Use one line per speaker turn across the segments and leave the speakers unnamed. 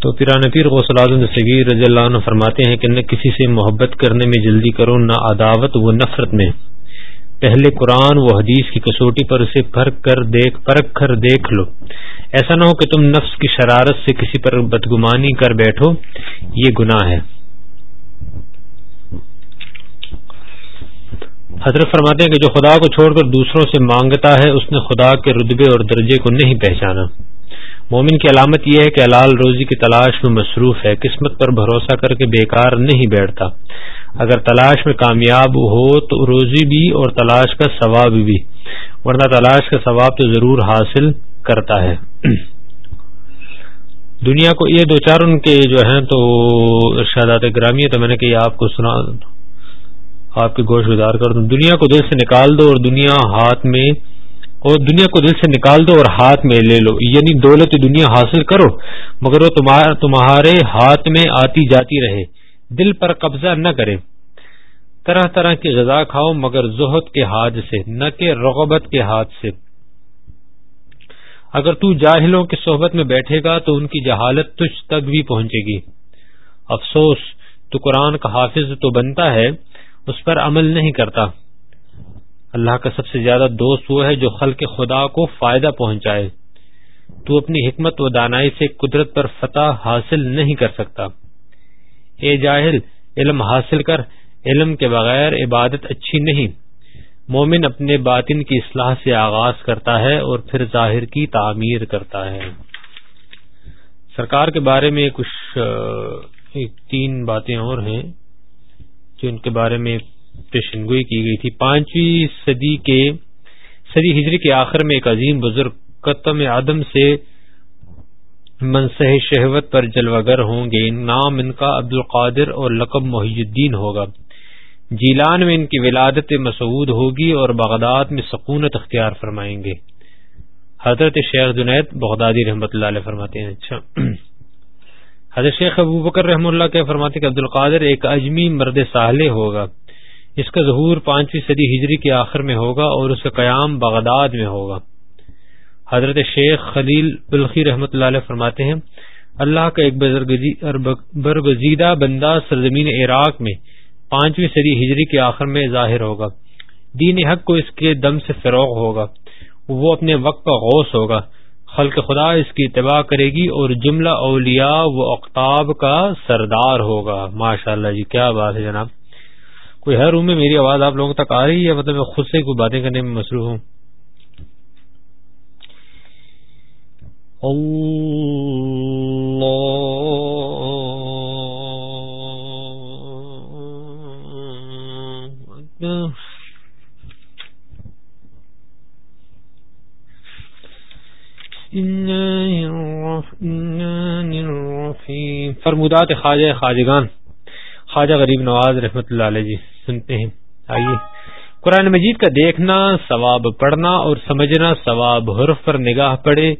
تو پیران پیر غوث اعظم صغیر رضی اللہ عنہ فرماتے ہیں کہ نہ کسی سے محبت کرنے میں جلدی کرو، نہ عداوت و نفرت میں۔ پہلے قرآن و حدیث کی کسوٹی پر اسے پرکھ کر دیکھ، پرکھ کر دیکھ لو۔ ایسا نہ ہو کہ تم نفس کی شرارت سے کسی پر بدگمانی کر بیٹھو۔ یہ گناہ ہے۔ حضرت فرماتے ہیں کہ جو خدا کو چھوڑ کر دوسروں سے مانگتا ہے، اس نے خدا کے رتبے اور درجے کو نہیں پہچانا۔ مومن کی علامت یہ ہے کہ حلال روزی کی تلاش میں مصروف ہے، قسمت پر بھروسہ کر کے بیکار نہیں بیٹھتا۔ اگر تلاش میں کامیاب ہو تو روزی بھی اور تلاش کا ثواب بھی۔ ورنہ تلاش کا ثواب تو ضرور حاصل کرتا ہے۔ دنیا کو یہ دو چار ان کے جو ہیں تو ارشادات گرامی ہے تو میں نے کہ آپ کو سنا، آپ کے گوشت گزار کر دوں۔ دنیا کو دل سے نکال دو اور دنیا ہاتھ میں اور دنیا کو دل سے نکال دو اور ہاتھ میں لے لو۔ یعنی دولت دنیا حاصل کرو، مگر وہ تمہارے ہاتھ میں آتی جاتی رہے۔ دل پر قبضہ نہ کرے۔ طرح طرح کی غذا کھاؤ، مگر زہد کے ہاتھ سے، نہ کہ رغبت کے ہاتھ سے۔ اگر تو جاہلوں کی صحبت میں بیٹھے گا، تو ان کی جہالت تجھ تک بھی پہنچے گی۔ افسوس، تو قرآن کا حافظ تو بنتا ہے، اس پر عمل نہیں کرتا۔ اللہ کا سب سے زیادہ دوست وہ ہے جو خلق خدا کو فائدہ پہنچائے۔ تو اپنی حکمت و دانائی سے قدرت پر فتح حاصل نہیں کر سکتا۔ اے جاہل، علم حاصل کر۔ علم کے بغیر عبادت اچھی نہیں۔ مومن اپنے باطن کی اصلاح سے آغاز کرتا ہے اور پھر ظاہر کی تعمیر کرتا ہے۔ سرکار کے بارے میں کچھ تین باتیں اور ہیں، جو ان کے بارے میں پیشنگوئی کی گئی تھی۔ پانچویں صدی کے، صدی ہجری کے آخر میں ایک عظیم بزرگ قتم آدم سے منصح شہوت پر جلوگر ہوں گے۔ نام ان کا عبد القادر اور لقب محی الدین ہوگا۔ جیلان میں ان کی ولادت مسعود ہوگی اور بغداد میں سکونت اختیار فرمائیں گے۔ حضرت شیخ جنید بغدادی رحمۃ اللہ علیہ فرماتے ہیں۔ اچھا۔ حضرت شیخ ابو بکر رحم اللہ کے فرماتے کہ عبد القادر ایک اجمی مرد ساحلے ہوگا۔ اس کا ظہور پانچویں صدی ہجری کے آخر میں ہوگا اور اس کا قیام بغداد میں ہوگا۔ حضرت شیخ خلیل بلخی رحمۃ اللہ علیہ فرماتے ہیں، اللہ کا ایک برگزیدہ بندہ سرزمین عراق میں پانچویں صدی ہجری کے آخر میں ظاہر ہوگا۔ دین حق کو اس کے دم سے فروغ ہوگا۔ وہ اپنے وقت کا غوث ہوگا۔ خلق خدا اس کی اتباع کرے گی اور جملہ اولیاء و اقتاب کا سردار ہوگا۔ ماشاء اللہ جی کیا بات ہے جناب۔ کوئی ہر روم میں؟ میری آواز آپ لوگوں تک آ رہی ہے مطلب میں خود سے کوئی باتیں کرنے میں مصروف ہوں۔ فرمودات خواجہ خواجگان، خواجہ غریب نواز رحمت اللہ علیہ جی۔ سنتے ہیں۔ آئیے۔ قرآن مجید کا دیکھنا، ثواب پڑھنا اور سمجھنا، ثواب حرف پر نگاہ پڑے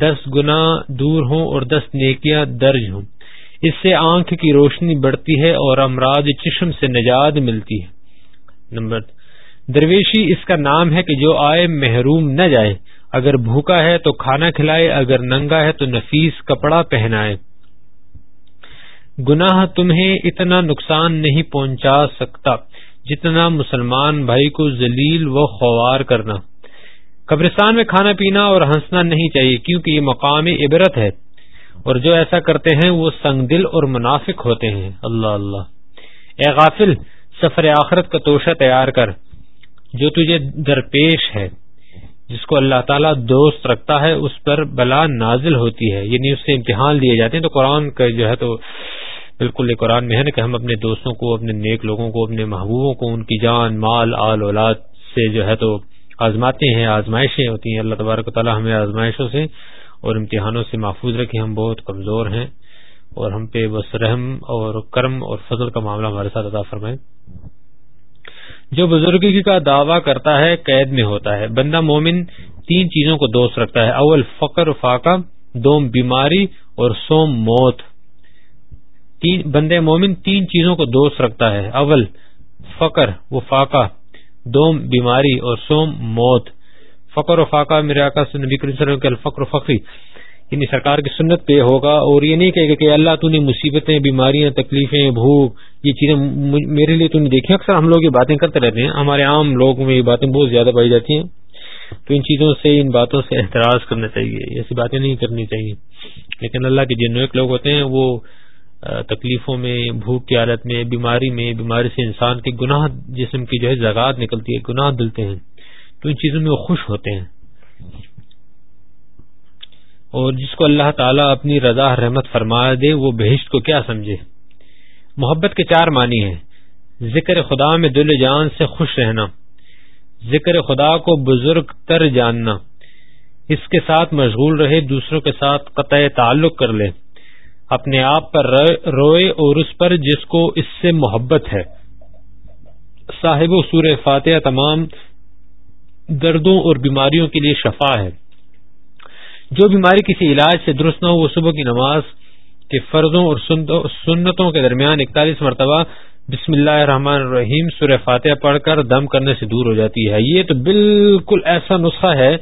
دس گنا دور ہوں اور دس نیکیاں درج ہوں۔ اس سے آنکھ کی روشنی بڑھتی ہے اور امراض چشم سے نجات ملتی ہے۔ نمبر درویشی اس کا نام ہے کہ جو آئے محروم نہ جائے۔ اگر بھوکا ہے تو کھانا کھلائے، اگر ننگا ہے تو نفیس کپڑا پہنائے۔ گناہ تمہیں اتنا نقصان نہیں پہنچا سکتا جتنا مسلمان بھائی کو ذلیل و خوار کرنا۔ قبرستان میں کھانا پینا اور ہنسنا نہیں چاہیے کیونکہ یہ مقام عبرت ہے۔ اور جو ایسا کرتے ہیں وہ سنگ دل اور منافق ہوتے ہیں۔ اللہ اللہ۔ اے غافل، سفر آخرت کا توشہ تیار کر۔ جو تجھے درپیش ہے، جس کو اللہ تعالیٰ دوست رکھتا ہے، اس پر بلا نازل ہوتی ہے۔ یعنی اس سے امتحان لیے جاتے ہیں۔ تو قرآن کا جو ہے تو بالکل یہ قرآن میں ہے نا کہ ہم اپنے دوستوں کو، اپنے نیک لوگوں کو، اپنے محبوبوں کو، ان کی جان، مال، آل، اولاد سے جو ہے تو آزماتے ہیں، آزمائشیں ہوتی ہیں۔ اللہ تبارک و تعالیٰ ہمیں آزمائشوں سے اور امتحانوں سے محفوظ رکھے ہم بہت کمزور ہیں اور ہم پہ بس رحم اور کرم اور فضل کا معاملہ ہمارے ساتھ ادا فرمائے جو بزرگی کا دعویٰ کرتا ہے، قید میں ہوتا ہے۔ بندہ مومن تین چیزوں کو دوست رکھتا ہے۔ اول فقر فاقہ، دوم بیماری اور سوم موت۔ تین بندے مومن تین چیزوں کو دوست رکھتا ہے۔ اول، فقر و فاقہ دوم، بیماری اور سوم، موت۔ فقر و فاقہ میرے آقا سے نبی کریم صلی اللہ علیہ وسلم الفقر و فقری یعنی سرکار کی سنت پہ ہوگا اور یہ نہیں کہے گا کہ اللہ تو نے مصیبتیں، بیماریاں، تکلیفیں، بھوک، یہ چیزیں میرے لیے تو نہیں دیکھی۔ اکثر ہم لوگ یہ باتیں کرتے رہتے ہیں۔ ہمارے عام لوگوں میں یہ باتیں بہت زیادہ پائی جاتی ہیں۔ تو ان چیزوں سے، ان باتوں سے احتراج کرنا چاہیے۔ ایسی باتیں نہیں کرنی چاہیے۔ لیکن اللہ کے جن لوگ ہوتے ہیں، وہ تکلیفوں میں، بھوک کی حالت میں، بیماری میں، بیماری سے انسان کے گناہ جسم کی جو ہے زگات نکلتی ہے، گناہ دلتے ہیں، تو ان چیزوں میں وہ خوش ہوتے ہیں۔ اور جس کو اللہ تعالیٰ اپنی رضا، رحمت فرما دے، وہ بہشت کو کیا سمجھے؟ محبت کے چار معنی ہیں۔ ذکر خدا میں دل جان سے خوش رہنا، ذکر خدا کو بزرگ تر جاننا۔ اس کے ساتھ مشغول رہے، دوسروں کے ساتھ قطع تعلق کر لے۔ اپنے آپ پر روئے اور اس پر جس کو اس سے محبت ہے۔ صاحب و سور فاتحہ تمام دردوں اور بیماریوں کے لیے شفا ہے۔ جو بیماری کسی علاج سے درست نہ ہو، وہ صبح کی نماز کے فرضوں اور سنتوں کے درمیان اکتالیس مرتبہ بسم اللہ الرحمن الرحیم سورہ فاتحہ پڑھ کر دم کرنے سے دور ہو جاتی ہے۔ یہ تو بالکل ایسا نسخہ ہے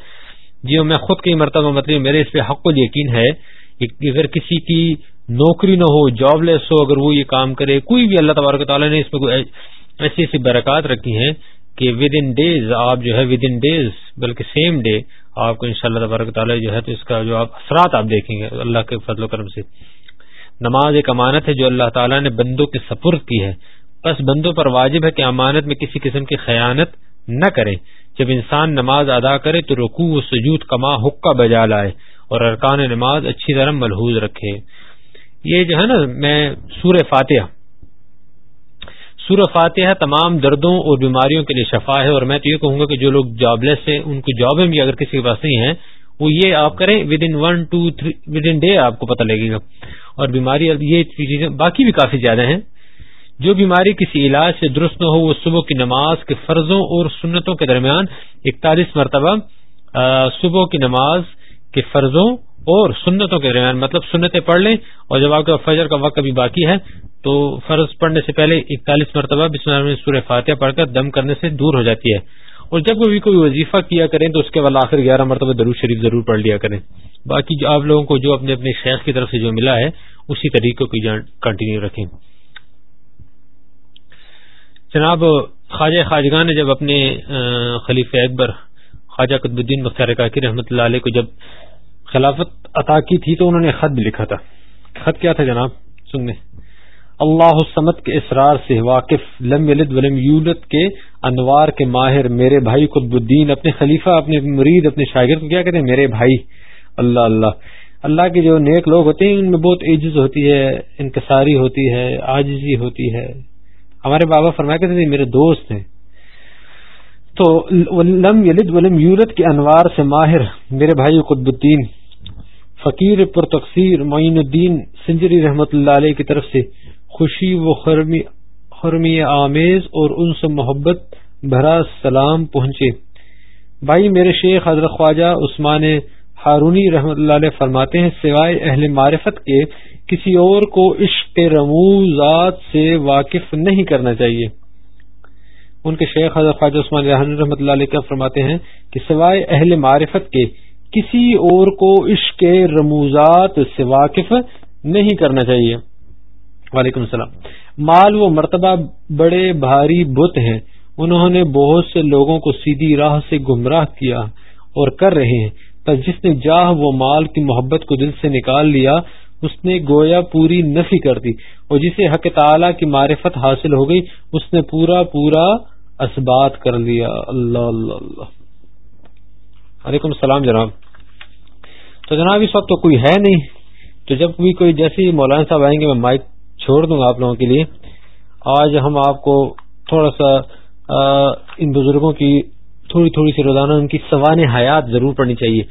جو میں خود کی مرتبہ مطلب میرے اس پہ حق و یقین ہے کہ اگر کسی کی نوکری نہ ہو جاب لیس ہو، اگر وہ یہ کام کرے، کوئی بھی اللہ تبارک تعالیٰ نے اس میں ایسی ایسی برکات رکھی ہیں کہ ود ان ڈیز آپ جو ہے ود ان ڈیز بلکہ سیم ڈے آپ کو انشاءاللہ تبارک تعالیٰ جو ہے تو اس کا جو آپ اثرات آپ دیکھیں گے اللہ کے فضل و کرم سے۔ نماز ایک امانت ہے جو اللہ تعالیٰ نے بندوں کے سپرد کی ہے۔ بس بندوں پر واجب ہے کہ امانت میں کسی قسم کی خیانت نہ کریں۔ جب انسان نماز ادا کرے تو رکوع و سجود کما حکا بجا لائے اور ارکان نماز اچھی طرح ملحوظ رکھے۔ یہ جو ہے نا، میں سور فاتحہ سور فاتحہ تمام دردوں اور بیماریوں کے لیے شفا ہے، اور میں تو یہ کہوں گا کہ جو لوگ جاب لیس ہیں، ان کی جابیں بھی اگر کسی کے پاس نہیں ہیں، وہ یہ آپ کریں within one two three within day آپ کو پتہ لگے گا۔ اور بیماری یہ چیزیں باقی بھی کافی زیادہ ہیں۔ جو بیماری کسی علاج سے درست نہ ہو، وہ صبح کی نماز کے فرضوں اور سنتوں کے درمیان اکتالیس مرتبہ صبح کی نماز کے فرضوں اور سنتوں کے درمیان مطلب سنتیں پڑھ لیں اور جب آپ کا فجر کا وقت ابھی باقی ہے، تو فرض پڑھنے سے پہلے اکتالیس مرتبہ بسم اللہ سورہ فاتحہ پڑھ کر دم کرنے سے دور ہو جاتی ہے۔ اور جب کبھی کوئی وظیفہ کیا کریں، تو اس کے بعد آخر گیارہ مرتبہ درود شریف ضرور پڑھ لیا کریں۔ باقی جو آپ لوگوں کو جو اپنے اپنے شیخ کی طرف سے جو ملا ہے، اسی طریقے کو کنٹینیو رکھیں۔ جناب، خواجہ خواجگان نے جب اپنے خلیف اکبر خواجہ قطب الدین مختار کاکی رحمۃ اللہ علیہ کو جب خلافت عطا کی تھی تو انہوں نے خط بھی لکھا تھا۔ خط کیا تھا جناب؟ سننے اللہ سمت کے اسرار سے واقف، لم یلد ولم یولد کے انوار کے ماہر، میرے بھائی قطب الدین، اپنے خلیفہ، اپنے مرید، اپنے شاگرد کو کیا کہتے ہیں؟ میرے بھائی۔ اللہ اللہ۔ اللہ کے جو نیک لوگ ہوتے ہیں، ان میں بہت عجز ہوتی ہے، انکساری ہوتی ہے آجزی ہوتی ہے۔ ہمارے بابا فرمایا کرتے تھے، میرے دوست ہیں۔ تو لم یلد ولم یولد کے انوار سے ماہر، میرے بھائی قطب الدین۔ فقیر پر تقسیر معین الدین سنجری رحمت اللہ علیہ کی طرف سے خوشی و خرمی آمیز اور ان سے محبت بھرا سلام پہنچے۔ بھائی، میرے شیخ حضرت خواجہ عثمان ہارونی رحمت اللہ علیہ فرماتے ہیں، سوائے اہل معرفت کے کسی اور کو عشق رموزات سے واقف نہیں کرنا چاہیے۔ ان کے شیخ حضرت خواجہ عثمان رحمۃ اللہ علیہ فرماتے ہیں کہ سوائے اہل معرفت کے کسی اور کو عشق رموزات سے واقف نہیں کرنا چاہیے۔ وعلیکم السلام۔ مال و مرتبہ بڑے بھاری بت ہیں۔ انہوں نے بہت سے لوگوں کو سیدھی راہ سے گمراہ کیا اور کر رہے ہیں۔ پر جس نے جاہ و مال کی محبت کو دل سے نکال لیا، اس نے گویا پوری نفی کر دی۔ اور جسے حق تعالی کی معرفت حاصل ہو گئی، اس نے پورا پورا اسبات کر لیا۔ اللہ اللہ اللہ۔ وعلیکم السلام جناب۔ تو جناب، اس وقت تو کوئی ہے نہیں۔ تو جب بھی کوئی جیسے مولانا صاحب آئیں گے، میں مائک چھوڑ دوں گا آپ لوگوں کے لیے۔ آج ہم آپ کو تھوڑا سا ان بزرگوں کی تھوڑی تھوڑی سی روزانہ ان کی سوان حیات ضرور پڑنی چاہیے۔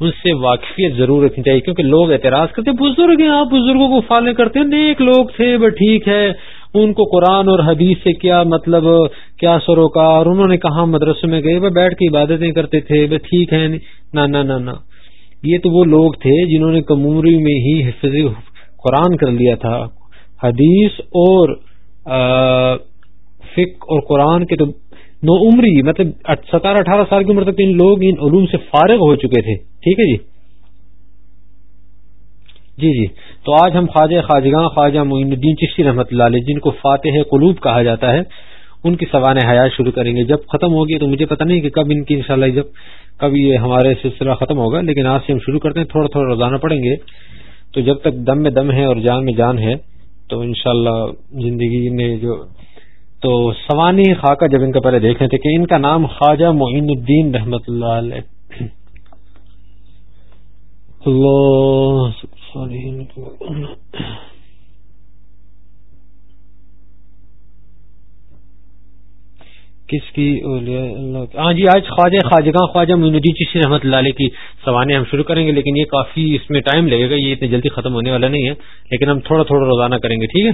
ان سے واقفیت ضرور رکھنی چاہیے، کیونکہ لوگ اعتراض کرتے بزرگ ہیں آپ، بزرگوں کو فالے کرتے ہیں، نیک لوگ تھے وہ ٹھیک ہے۔ ان کو قرآن اور حدیث سے کیا مطلب کیا سروکار؟ انہوں نے کہاں مدرسے میں گئے، وہ بیٹھ کے عبادتیں کرتے تھے وہ ٹھیک ہے نہ نہ نہ یہ تو وہ لوگ تھے جنہوں نے کموری میں ہی حفظ قرآن کر لیا تھا۔ حدیث اور فک اور قرآن کے تو نو عمری مطلب ستارہ، اٹھارہ سال کی عمر تک ان لوگ ان علوم سے فارغ ہو چکے تھے۔ ٹھیک ہے جی؟ جی جی۔ تو آج ہم خواجہ خواجگاں، خواجہ معین الدین چشتی رحمۃ اللہ علیہ، جن کو فاتح قلوب کہا جاتا ہے، ان کی سوانح حیات شروع کریں گے۔ جب ختم ہوگی تو مجھے پتہ نہیں کہ کب ان کی انشاءاللہ جب کب یہ ہمارے سلسلہ ختم ہوگا، لیکن آج سے ہم شروع کرتے ہیں، تھوڑا تھوڑا روزانہ پڑیں گے۔ تو جب تک دم میں دم ہے اور جان میں جان ہے، تو انشاءاللہ زندگی میں جو، تو سوانی خاکہ جب ان کا پہلے دیکھ رہے تھے کہ ان کا نام خواجہ معین الدین رحمت اللہ علیہ۔ اللہ کس کی اللہ ہاں جی آج خواجہ خواجگاں خواجہ معین الدین جی چشتی رحمۃ اللہ علیہ کی سوانے ہم شروع کریں گے، لیکن یہ کافی اس میں ٹائم لگے گا، یہ اتنی جلدی ختم ہونے والا نہیں ہے، لیکن ہم تھوڑا تھوڑا روزانہ کریں گے، ٹھیک ہے؟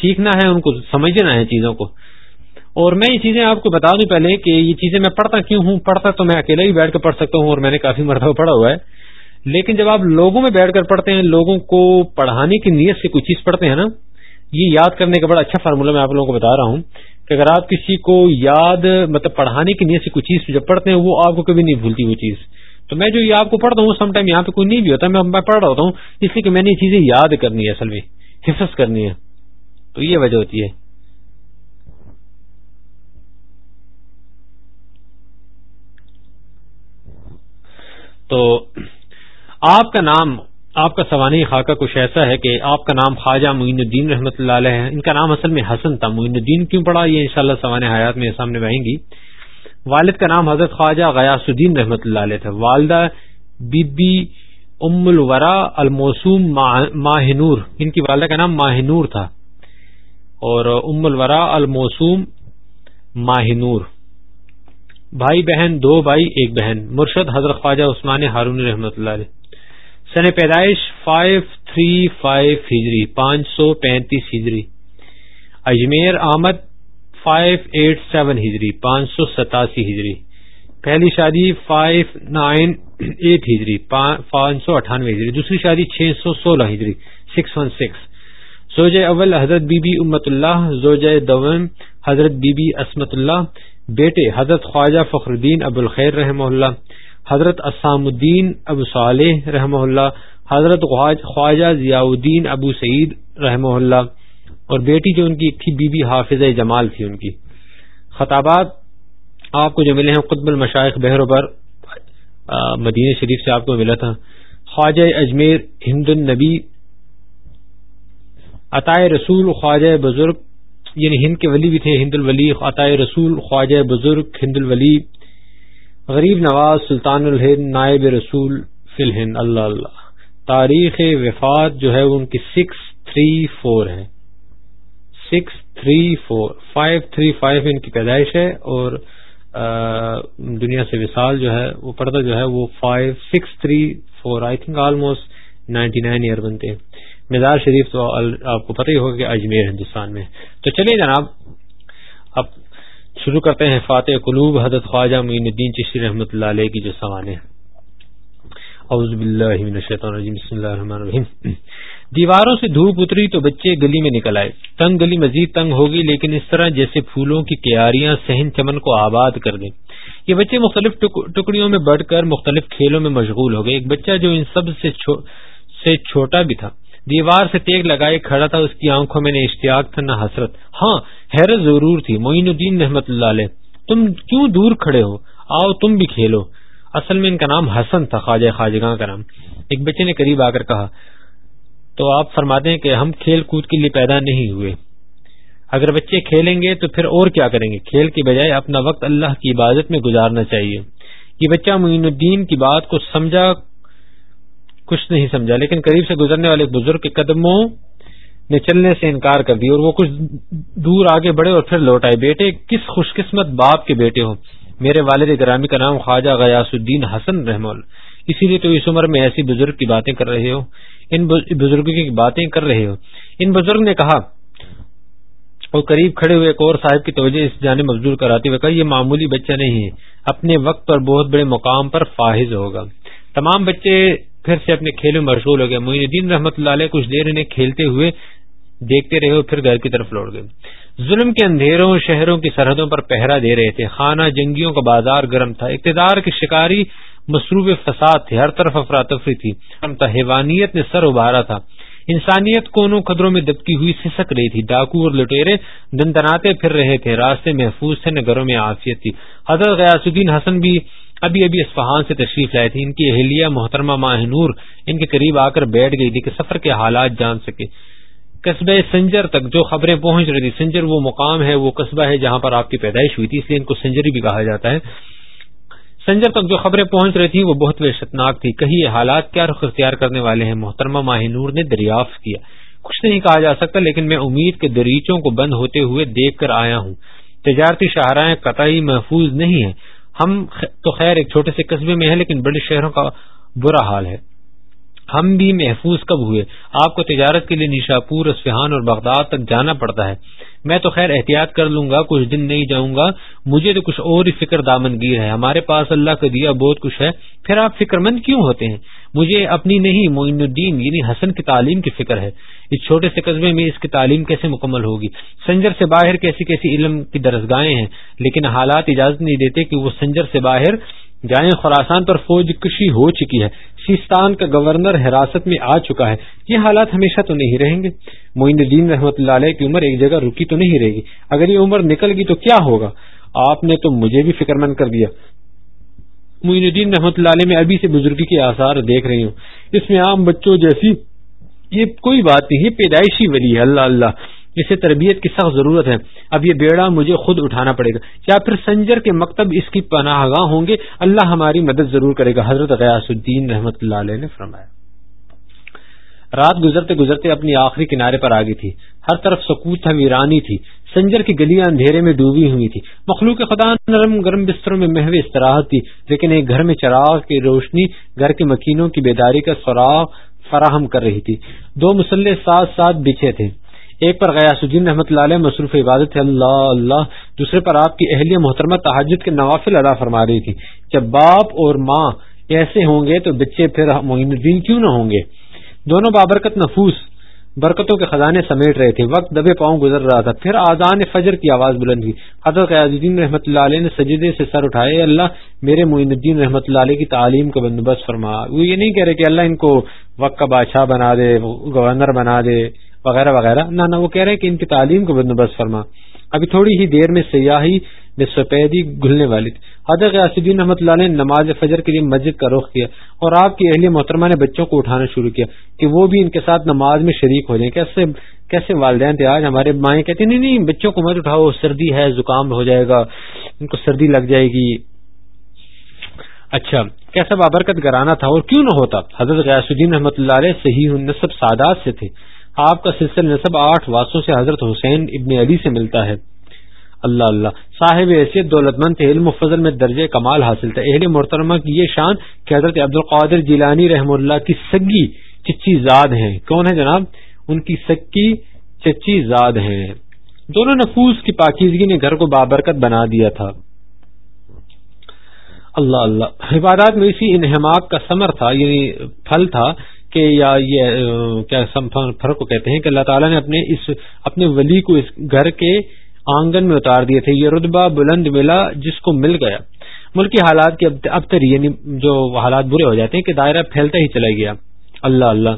سیکھنا ہے ان کو، سمجھنا ہے چیزوں کو۔ اور میں یہ چیزیں آپ کو بتا دوں پہلے کہ یہ چیزیں میں پڑھتا کیوں ہوں؟ پڑھتا تو میں اکیلا ہی بیٹھ کر پڑھ سکتا ہوں اور میں نے کافی مرتبہ پڑھا ہوا ہے۔ لیکن جب آپ لوگوں میں بیٹھ کر پڑھتے ہیں، لوگوں کو پڑھانے کی نیت سے کوئی چیز پڑھتے ہیں نا، یہ یاد کرنے کا بڑا اچھا فارمولہ میں آپ لوگوں کو بتا رہا ہوں کہ اگر آپ کسی کو یاد مطلب پڑھانے کی نیت سے کوئی چیز جب پڑھتے ہیں، وہ آپ کو کبھی نہیں بھولتی وہ چیز۔ تو میں جو یہ آپ کو پڑھتا ہوں، سم ٹائم یہاں پہ کوئی نہیں بھی ہوتا میں پڑھ رہا ہوتا ہوں، اس لیے کہ میں نے یہ چیزیں یاد کرنی ہے اصل میں، حفظ کرنی ہے۔ تو یہ وجہ ہوتی ہے۔ تو آپ کا نام، آپ کا سوانی خاکہ کچھ ایسا ہے کہ آپ کا نام خواجہ معین الدین رحمۃ اللہ علیہ ہے ان کا نام اصل میں حسن تھا۔ معین الدین کیوں پڑا؟ یہ انشاءاللہ شاء اللہ حیات میں سامنے بہیں گی۔ والد کا نام حضرت خواجہ غیاس الدین رحمۃ اللہ علیہ تھا۔ والدہ بی بی ام الورا الموسوم ماہ نور۔ ان کی والدہ کا نام ماہ نور تھا۔ اور ام الورا الموسوم ماہ نور۔ بھائی بہن، دو بھائی، ایک بہن۔ مرشد حضرت خواجہ عثمان ہارون رحمۃ اللہ علیہ۔ سن پیدائش فائیو تھری فائیو ہجری، پانچ سو پینتیس ہجری۔ اجمیر آمد فائیو ایٹ سیون ہجری، پانچ سو ستاسی ہجری۔ پہلی شادی فائیو نائن ایٹ ہجری پانچ سو اٹھانوے ہجری۔ دوسری شادی چھ سو سولہ ہجری سکس ون سکس زوج اول حضرت بی بی امت اللہ زوج دوم حضرت بی بی اسمت اللہ، بیٹے حضرت خواجہ فخر الدین ابو الخیر رحمہ اللہ۔ حضرت اسام الدین ابو صالح رحمہ اللہ، حضرت خواجہ ضیاء الدین ابو سعید رحمہ اللہ، اور بیٹی جو ان کی تھی، بی بی حافظ جمال تھی ان کی۔ خطابات آپ کو جو ملے ہیں، قطب المشائق بہروبر مدینہ شریف سے آپ کو ملا تھا۔ خواجہ اجمیر ہند النبی، عطائے رسول خواجہ بزرگ یعنی ہند کے ولی بھی تھے، ہند الولی، عطائے رسول خواجہ بزرگ، ہند الولی غریب نواز سلطان الہند، نائب رسول فی الہند، اللہ اللہ۔ تاریخ وفات جو ہے وہ ان کی سکس تھری فور ہے۔ Six three four five three five ان کی پیدائش ہے اور دنیا سے وصال جو ہے، وہ پردہ جو ہے وہ five six three four I think almost ninety nine year بنتے ہیں۔ مزار شریف تو آپ کو پتہ ہی ہوگا کہ اجمیر، ہندوستان میں۔ تو چلیے جناب، اب شروع کرتے ہیں فاتح قلوب، حضرت خواجہ معین الدین چشتی رحمۃ اللہ علیہ کی جو سوانے اعوذ باللہ من الشیطان الرجیم، بسم اللہ الرحمن الرحیم۔ دیواروں سے دھوپ اتری تو بچے گلی میں نکل آئے۔ تنگ گلی مزید تنگ ہوگی، لیکن اس طرح جیسے پھولوں کی کیاریاں سہن چمن کو آباد کر دیں۔ یہ بچے مختلف ٹکڑیوں میں بڑھ کر مختلف کھیلوں میں مشغول ہو گئے۔ ایک بچہ جو ان سب سے چھوٹا بھی تھا۔ دیوار سے تیگ لگائے کھڑا تھا، اس کی آنکھوں میں نہ اشتیاق تھا، نہ حسرت۔ ہاں حیرت ضرور تھی۔ معین الدین رحمت اللہ علیہ، تم کیوں دور کھڑے ہو؟ آؤ تم بھی کھیلو۔ اصل میں ان کا نام حسن تھا، خواجہ خواجگاں کا نام۔ ایک بچے نے قریب آ کر کہا، تو آپ فرماتے ہیں کہ ہم کھیل کود کے لیے پیدا نہیں ہوئے۔ اگر بچے کھیلیں گے تو پھر اور کیا کریں گے؟ کھیل کی بجائے اپنا وقت اللہ کی عبادت میں گزارنا چاہیے۔ یہ بچہ معین الدین کی بات کو سمجھا کچھ نہیں سمجھا۔ لیکن قریب سے گزرنے والے بزرگ کے قدموں نے چلنے سے انکار کر دیا اور وہ کچھ دور آگے بڑھے اور پھر لوٹ آئے۔ بیٹے، کس خوش قسمت باپ کے بیٹے ہو؟ میرے والد گرامی کا نام خواجہ غیاس الدین حسن رحم اسی لیے تو اس عمر میں ایسی بزرگ کی باتیں کر رہے ہو۔ ان بزرگوں کی باتیں کر رہے ہو۔ ان بزرگ نے کہا، اور قریب کھڑے ہوئے ایک اور صاحب کی توجہ اس جانے مزدور کراتے ہوئے کہا، یہ معمولی بچہ نہیں ہے۔ اپنے وقت پر بہت بڑے مقام پر فاحض ہوگا۔ تمام بچے پھر سے اپنے کھیل میں مشغول ہو گئے۔ معین الدین رحمۃ اللہ علیہ کچھ دیر انہیں کھیلتے ہوئے دیکھتے رہے اور پھر گھر کی طرف لوٹ گئے۔ ظلم کے اندھیروں شہروں کی سرحدوں پر پہرا دے رہے تھے۔ خانہ جنگیوں کا بازار گرم تھا۔ اقتدار کے شکاری مصروف فساد تھے ہر طرف افراتفری تھی۔ حیوانیت نے سر ابارا تھا۔ انسانیت کونوں قدروں میں دبکی ہوئی سسک رہی تھی۔ ڈاکو اور لٹیرے دن دناتے پھر رہے تھے۔ راستے محفوظ تھے، نہ گھروں میں آفیت تھی۔ حضرت غیاس الدین حسن بھی ابھی ابھی اسفہان سے تشریف لائے تھے۔ ان کی اہلیہ محترمہ ماہ نور ان کے قریب آ کر بیٹھ گئی تھی کہ سفر کے حالات جان سکے۔ قصبہ سنجر تک جو خبریں پہنچ رہی تھی سنجر وہ مقام ہے، وہ قصبہ ہے جہاں پر آپ کی پیدائش ہوئی تھی، اس لیے ان کو سنجری بھی کہا جاتا ہے۔ سنجر تک جو خبریں پہنچ رہی تھیں، وہ بہت وحشتناک تھی۔ کہیں یہ حالات کیا رخ اختیار کرنے والے ہیں؟ محترمہ ماہ نور نے دریافت کیا۔ کچھ نہیں کہا جا سکتا، لیکن میں امید کے دریچوں کو بند ہوتے ہوئے دیکھ کر آیا ہوں۔ تجارتی شاہراہیں قطعی محفوظ نہیں ہیں۔ ہم تو خیر ایک چھوٹے سے قصبے میں ہیں لیکن بڑے شہروں کا برا حال ہے۔ ہم بھی محفوظ کب ہوئے؟ آپ کو تجارت کے لیے نشاپور اسفہان اور بغداد تک جانا پڑتا ہے۔ میں تو خیر احتیاط کر لوں گا، کچھ دن نہیں جاؤں گا۔ مجھے تو کچھ اور ہی فکر دامن گیر ہے۔ ہمارے پاس اللہ کا دیا بہت کچھ ہے۔ پھر آپ فکر مند کیوں ہوتے ہیں؟ مجھے اپنی نہیں، معین الدین یعنی حسن کی تعلیم کی فکر ہے۔ اس چھوٹے سے قصبے میں اس کی تعلیم کیسے مکمل ہوگی؟ سنجر سے باہر کیسی کیسی علم کی درسگاہیں ہیں؟ لیکن حالات اجازت نہیں دیتے کہ وہ سنجر سے باہر جائیں۔ خوراسان پر فوج کشی ہو چکی ہے۔ سیستان کا گورنر حراست میں آ چکا ہے۔ یہ حالات ہمیشہ تو نہیں رہیں گے۔ معین الدین رحمت اللہ علیہ کی عمر ایک جگہ رکی تو نہیں رہے گی۔ اگر یہ عمر نکل گئی تو کیا ہوگا؟ آپ نے تو مجھے بھی فکر مند کر دیا۔ معین الدین رحمت اللہ علیہ میں ابھی سے بزرگی کے آثار دیکھ رہی ہوں۔ اس میں عام بچوں جیسی یہ کوئی بات نہیں، یہ پیدائشی ولی ہے۔ اللہ اللہ۔ اسے تربیت کی سخت ضرورت ہے۔ اب یہ بیڑا مجھے خود اٹھانا پڑے گا۔ یا پھر سنجر کے مکتب اس کی پناہ گاہ ہوں گے۔ اللہ ہماری مدد ضرور کرے گا۔ حضرت غیاس الدین رحمت اللہ علیہ نے فرمایا۔ رات گزرتے گزرتے اپنی آخری کنارے پر آ گئی تھی۔ ہر طرف سکوت تھا ویرانی تھی۔ سنجر کی گلیاں اندھیرے میں ڈوبی ہوئی تھی۔ مخلوق خدا نرم گرم بستروں میں محو استراحت تھی، لیکن ایک گھر میں چراغ کی روشنی، گھر کے مکینوں کی بیداری کا سراغ فراہم کر رہی تھی۔ دو مسلح ساتھ ساتھ بچھے تھے۔ ایک پر غیاس الدین رحمۃ اللہ علیہ مصروف عبادت اللہ اللہ۔ دوسرے پر آپ کی اہلیہ محترمہ تحجد کے نوافل ادا فرما رہی تھی۔ جب باپ اور ماں ایسے ہوں گے تو بچے پھر معین الدین کیوں نہ ہوں گے؟ دونوں بابرکت نفوس برکتوں کے خزانے سمیٹ رہے تھے۔ وقت دبے پاؤں گزر رہا تھا۔ پھر آزان فجر کی آواز بلند ہوئی۔ حضرت قیاض الدین رحمۃ اللہ علیہ نے سجدے سے سر اٹھائے اللہ، میرے معین الدین رحمۃ اللہ علیہ کی تعلیم کا بندوبست فرما۔ وہ یہ نہیں کہہ رہے کہ اللہ ان کو وقت کا بادشاہ بنا دے، گورنر بنا دے، وغیرہ وغیرہ۔ نہ نہ، وہ کہہ رہے کہ ان کی تعلیم کو بندوبست فرما۔ ابھی تھوڑی ہی دیر میں سیاحی سفیدی گلنے والی تھی۔ حضرت اسدین رحمۃ اللہ نے نماز فجر کے لیے مسجد کا رخ کیا اور آپ کی اہلیہ محترمہ نے بچوں کو اٹھانا شروع کیا کہ وہ بھی ان کے ساتھ نماز میں شریک ہو جائیں۔ کیسے کیسے والدین تھے؟ آج ہمارے مائیں کہتے نہیں نہیں، بچوں کو مت اٹھاؤ، سردی ہے، زکام ہو جائے گا، ان کو سردی لگ جائے گی۔ اچھا کیسا بابرکت گرانا تھا اور کیوں نہ ہوتا؟ حضرت غیاس الدین رحمۃ اللہ علیہ صحیح نصب سادات سے تھے۔ آپ کا سلسلہ نصب آٹھ واسوں سے حضرت حسین ابن علی سے ملتا ہے۔ اللہ اللہ صاحب حیثیت دولت مند تھے، علم و فضل میں درجہ کمال حاصل تھا۔ اہل محترمہ کی یہ شان کہ حضرت عبد القادر جیلانی رحم اللہ کی سگی چچی زاد ہیں۔ کون ہے جناب؟ ان کی سکی چچی زاد ہیں۔ دونوں نفوس کی پاکیزگی نے گھر کو بابرکت بنا دیا تھا۔ اللہ اللہ۔ عبادات میں اسی انہماک کا سمر تھا یعنی پھل تھا کہ یا یہ کیا فرق کو کہتے ہیں کہ اللہ تعالیٰ نے اپنے اس، اپنے ولی کو اس گھر کے آنگن میں اتار دیے تھے، یہ رتبہ بلند ملا جس کو مل گیا۔ ملکی حالات کے اب تر یعنی جو حالات برے ہو جاتے ہیں کہ دائرہ پھیلتا ہی چلا گیا۔ اللہ اللہ۔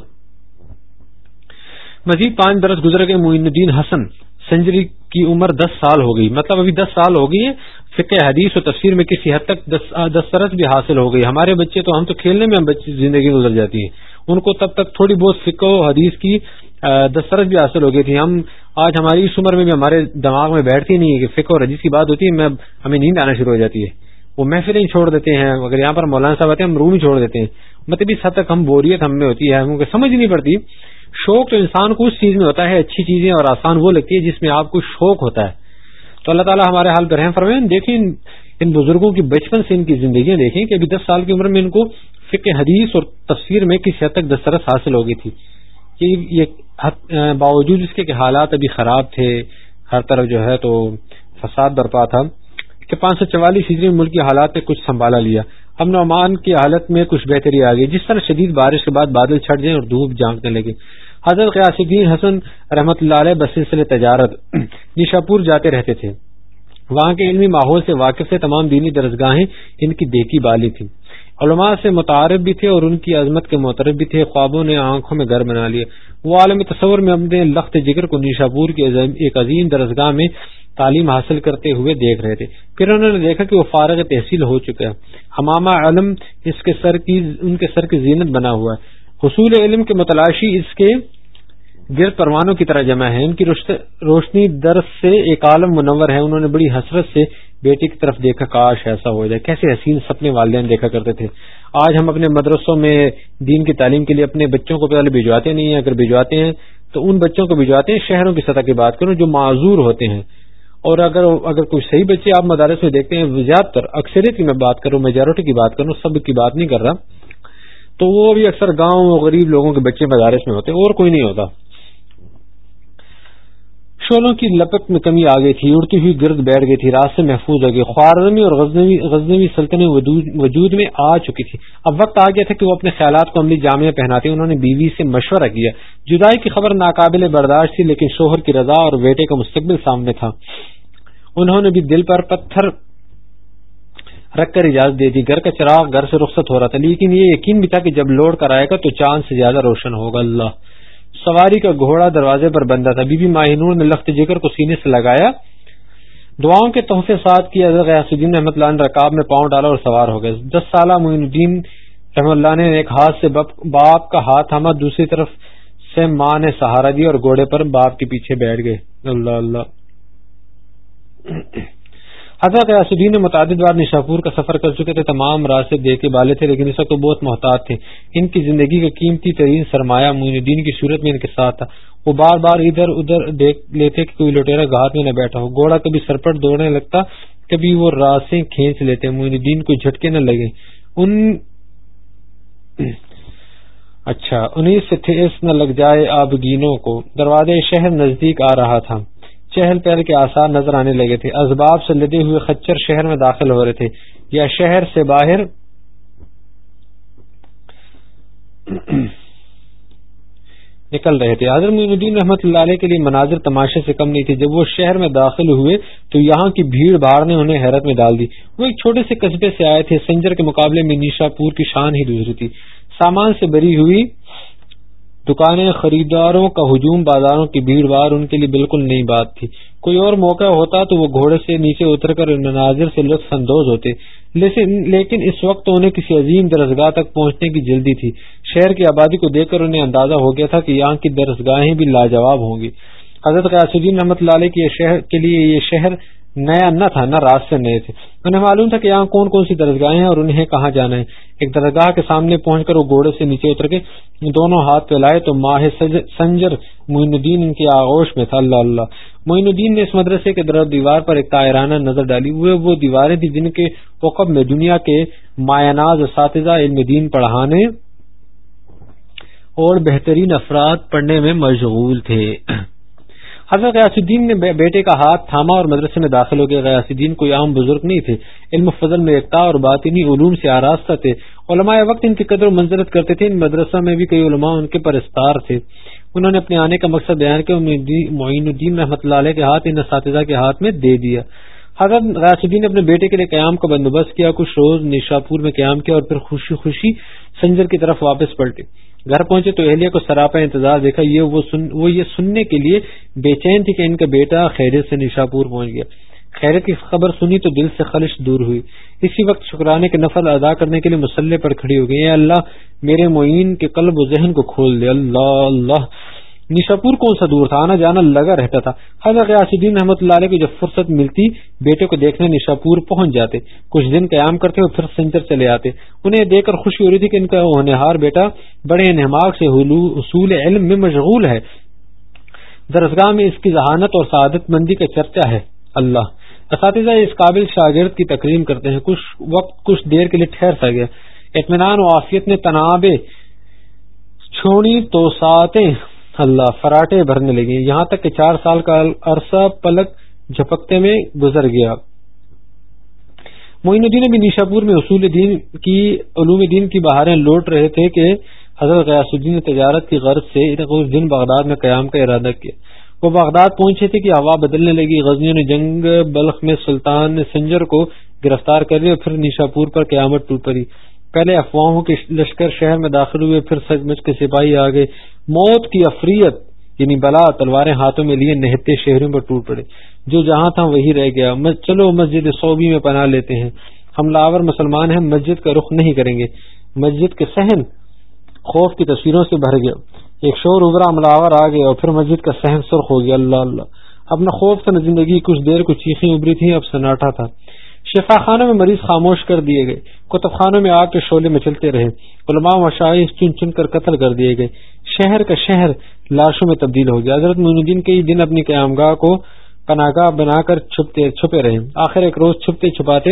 مزید پانچ برس گزر گئے، معین الدین حسن۔ سنجری کی عمر دس سال ہو گئی۔ مطلب ابھی دس سال ہو گئی ہے فقہ، حدیث و تفسیر میں کسی حد تک دس برس بھی حاصل ہو گئی۔ ہمارے بچے تو ہم تو کھیلنے میں زندگی گزر جاتی ہے ان کو تب تک تھوڑی بہت فکو حدیث کی دسترس بھی حاصل ہو گئی تھی۔ ہم آج ہماری اس عمر میں بھی ہمارے دماغ میں بیٹھتی نہیں ہے کہ فکو اور حدیث کی بات ہوتی ہے، میں ہمیں نیند آنا شروع ہو جاتی ہے۔ وہ محفلیں چھوڑ دیتے ہیں۔ اگر یہاں پر مولانا صاحب آتے ہیں، ہم روم ہی چھوڑ دیتے ہیں۔ مطلب اس حد تک ہم بوریت ہم میں ہوتی ہے، ہم کو سمجھ نہیں پڑتی۔ شوق تو انسان کو اس چیز میں ہوتا ہے، اچھی چیزیں اور آسان وہ لگتی ہے جس میں آپ کو شوق ہوتا ہے۔ تو اللہ تعالیٰ ہمارے حال پر رحم فرمائیں دیکھیں، ان بزرگوں کی بچپن سے ان کی زندگیاں دیکھیں کہ ابھی دس سال کی عمر میں ان کو فقہ حدیث اور تفسیر میں کسی حد تک دسترس حاصل ہو گئی تھی۔ یہ باوجود اس کے کہ حالات ابھی خراب تھے، ہر طرف جو ہے تو فساد برپا تھا۔ کہ پانچ سو چوالیس ہجری ملک کے حالات نے کچھ سنبھالا لیا۔ امن و امان کی حالت میں کچھ بہتری آ گئی، جس طرح شدید بارش کے بعد بادل چھٹ جائیں اور دھوپ جانکنے لگے۔ حضرت قیاس الدین حسن رحمت اللہ علیہ بسلسل تجارت نشاپور جاتے رہتے تھے۔ وہاں کے علمی ماحول سے واقف سے تمام دینی درسگاہیں ان کی دیکھی بالی تھیں۔ علماء سے متعارف بھی تھے اور ان کی عظمت کے معترف بھی تھے، خوابوں نے آنکھوں میں گھر بنا لیے۔ وہ عالم تصور میں اپنے لخت جگر کو نیشاپور کی ایک عظیم درسگاہ میں تعلیم حاصل کرتے ہوئے دیکھ رہے تھے۔ پھر انہوں نے دیکھا کہ وہ فارغ تحصیل ہو چکا ہے۔ ہمامہ علم اس کے سر کی، ان کے سر کی زینت بنا ہوا ہے۔ حصول علم کے متلاشی اس کے گرد پروانوں کی طرح جمع ہے ان کی روشنی درس سے ایک عالم منور ہے۔ انہوں نے بڑی حسرت سے بیٹی کی طرف دیکھا، کاش ایسا ہو جائے۔ کیسے حسین سپنے والدین دیکھا کرتے تھے۔ آج ہم اپنے مدرسوں میں دین کی تعلیم کے لیے اپنے بچوں کو پہلے بھجواتے نہیں ہیں۔ اگر بھجواتے ہیں تو ان بچوں کو بھجواتے ہیں۔ شہروں کی سطح کی بات کروں جو معذور ہوتے ہیں۔ اور اگر اگر کوئی صحیح بچے آپ مدارس میں دیکھتے ہیں، زیادہ تر اکثریت کی میں بات کروں میجورٹی کی بات کروں، سب کی بات نہیں کر رہا، تو وہ بھی اکثر گاؤں غریب لوگوں کے بچے مدارس میں ہوتے ہیں۔ اور کوئی نہیں ہوتا۔ شولوں کی لپک میں کمی آ گئی تھی، اڑتی ہوئی گرد بیٹھ گئی تھی راست سے محفوظ ہو گئی خوارزمی اور غزنوی سلطنت وجود میں آ چکی تھی۔ اب وقت آ گیا تھا کہ وہ اپنے خیالات کو عملی جامع پہناتے انہوں نے بیوی سے مشورہ کیا۔ جدائی کی خبر ناقابل برداشت تھی، لیکن شوہر کی رضا اور بیٹے کا مستقبل سامنے تھا۔ انہوں نے بھی دل پر پتھر رکھ کر اجازت دے دی۔ گھر کا چراغ گھر سے رخصت ہو رہا تھا۔ لیکن یہ یقین بھی تھا کہ جب لوٹ کر آئے گا تو چاند سے زیادہ روشن ہوگا۔ اللہ۔ سواری کا گھوڑا دروازے پر بندہ تھا۔ بی بی ماہنور نے لخت جگر کو سینے سے لگایا۔ دعاؤں کے تحفے ساتھ کی غیاس الدین احمد اللہ نے رکاب میں پاؤں ڈالا اور سوار ہو گئے۔ دس سالہ معین الدین رحمت اللہ نے ایک ہاتھ سے باپ کا ہاتھ تھاما، دوسری طرف سے ماں نے سہارا دیا اور گھوڑے پر باپ کے پیچھے بیٹھ گئے۔ اللہ اللہ۔ حضرت الدین نے متعدد بار نشاپور کا سفر کر چکے تھے، تمام راستے دیکھے بالے تھے، لیکن اس وقت بہت محتاط تھے۔ ان کی زندگی کا قیمتی ترین سرمایہ معین الدین کی صورت میں ان کے ساتھ تھا۔ وہ بار بار ادھر ادھر دیکھ لیتے کہ کوئی لٹیرا گھات میں نہ بیٹھا ہو۔ گوڑا کبھی سرپٹ دوڑنے لگتا، کبھی وہ راسیں کھینچ لیتے۔ معین الدین کو جھٹکے نہ لگے ان اچھا انیس سے ٹھیس نہ لگ جائے آبگینوں کو۔ دروازے شہر نزدیک آ رہا تھا۔ چہل پہل کے آثار نظر آنے لگے تھے۔ اسباب سے لدے ہوئے خچر شہر میں داخل ہو رہے تھے یا شہر سے باہر نکل رہے تھے۔ حضرت الدین رحمت اللہ علیہ کے لیے مناظر تماشے سے کم نہیں تھے۔ جب وہ شہر میں داخل ہوئے تو یہاں کی بھیڑ بھاڑ نے انہیں حیرت میں ڈال دی۔ وہ ایک چھوٹے سے قصبے سے آئے تھے۔ سنجر کے مقابلے میں نیشا پور کی شان ہی دوسری تھی۔ سامان سے بری ہوئی دکانیں خریداروں کا ہجوم بازاروں کی بھیڑ بھاڑ ان کے لیے بالکل نئی بات تھی۔ کوئی اور موقع ہوتا تو وہ گھوڑے سے نیچے اتر کر مناظر سے لطف اندوز ہوتے۔ لیکن اس وقت انہیں کسی عظیم درسگاہ تک پہنچنے کی جلدی تھی۔ شہر کی آبادی کو دیکھ کر انہیں اندازہ ہو گیا تھا کہ یہاں کی درسگاہیں بھی لاجواب ہوں گی۔ حضرت قیاس الدین رحمۃ اللہ علیہ کے لیے یہ شہر نیا نہ تھا، نہ راستے نئے تھے۔ انہیں معلوم تھا کہ یہاں کون کون سی درسگاہیں ہیں اور انہیں کہاں جانا ہے۔ ایک درگاہ کے سامنے پہنچ کر وہ گھوڑے سے نیچے اتر کے دونوں ہاتھ پہ لائے تو ماہ سنجر معین الدین ان کی آغوش میں تھا۔ اللہ اللہ۔ معین الدین نے اس مدرسے کے در دیوار پر ایک تائرانہ نظر ڈالی۔ ہوئے وہ دیواریں تھی جن کے وقب میں دنیا کے مایاناز اساتذہ علم دین پڑھانے اور بہترین افراد پڑھنے میں مشغول تھے۔ حضرت غیاس الدین نے بیٹے کا ہاتھ تھاما اور مدرسے میں داخل ہو گئے غیاس الدین کوئی عام بزرگ نہیں تھے۔ علم فضل میں ایکتا اور باطنی علوم سے آراستہ تھے۔ علماء وقت ان کی قدر و منظرت کرتے تھے۔ ان مدرسہ میں بھی کئی علماء ان کے پرستار تھے۔ انہوں نے اپنے آنے کا مقصد بیان کیا۔ معین الدین رحمۃ اللہ علیہ کے ہاتھ ان اساتذہ کے ہاتھ میں دے دیا۔ حضرت غیاس الدین نے اپنے بیٹے کے لیے قیام کا بندوبست کیا۔ کچھ روز نشاپور میں قیام کیا اور پھر خوشی خوشی سنجر کی طرف واپس پلٹے۔ گھر پہنچے تو اہلیہ کو سراپا انتظار دیکھا یہ وہ, سن وہ یہ سننے کے لیے بے چین تھی کہ ان کا بیٹا خیرت سے نشاپور پہنچ گیا۔ خیرت کی خبر سنی تو دل سے خلش دور ہوئی۔ اسی وقت شکرانے کے نفل ادا کرنے کے لیے مسلح پر کھڑی ہو گئی اللہ میرے معین کے قلب و ذہن کو کھول دے۔ اللہ اللہ! نشاپور کون سا دور تھا؟ آنا جانا لگا رہتا تھا۔ حضرت الدین رحمۃ اللہ علیہ کو جب فرصت ملتی، بیٹے کو دیکھنے نشاپور پہنچ جاتے۔ کچھ دن قیام کرتے اور پھر سنچر چلے آتے۔ انہیں دیکھ کر خوشی ہو رہی تھی کہ ان کا ہونہار بیٹا بڑے نماغ سے حصول علم میں مشغول ہے۔ درسگاہ میں اس کی ذہانت اور سعادت مندی کا چرچا ہے۔ اللہ۔ اساتذہ اس قابل شاگرد کی تقریم کرتے ہیں۔ کچھ وقت، کچھ دیر کے لیے ٹھہر سا گیا۔ اطمینان و آفیت نے تناب چھوڑی تو ساتیں اللہ فراٹے بھرنے لگے یہاں تک کہ چار سال کا عرصہ پلک جھپکتے میں گزر گیا۔ معین الدین ابھی نیشاپور میں اصول دین کی، علوم دین کی بہاریں لوٹ رہے تھے کہ حضرت غیاس الدین نے تجارت کی غرض سے اس دن بغداد میں قیام کا ارادہ کیا۔ وہ بغداد پہنچے تھے کہ ہوا بدلنے لگی۔ غزنیوں نے جنگ بلخ میں سلطان سنجر کو گرفتار کر لیا اور پھر نیشاپور پر قیامت ٹوٹ پڑی۔
پہلے افواہوں کے لشکر شہر میں داخل ہوئے، پھر سچ مچ کے سپاہی آ گئے۔ موت کی افریت یعنی بلا، تلواریں ہاتھوں میں لیے نہتے شہروں پر ٹوٹ پڑے۔ جو جہاں تھا وہی رہ گیا۔ چلو مسجد صوبی میں پناہ لیتے ہیں۔ ہم لاور مسلمان ہیں، مسجد کا رخ نہیں کریں گے۔ مسجد کے سہن خوف کی تصویروں سے بھر گیا۔ ایک شور ابرا ملاور آ گیا اور پھر مسجد کا سہن سرخ ہو گیا۔ اللہ اللہ۔ اپنا خوف سے زندگی۔ کچھ دیر کو چیخیں ابری تھی اب سناٹا تھا۔ شفا خانوں میں مریض خاموش کر دیے گئے۔ کتب خانوں میں آگ کے شعلے میں چلتے رہے۔ علماء مشاہد چن چن کر قتل کر دیے گئے۔ شہر کا شہر لاشوں میں تبدیل ہو گیا۔ حضرت الدین کئی دن اپنی قیام گاہ کو پناہ بنا کر چھپتے چھپے رہے۔ آخر ایک روز چھپتے چھپاتے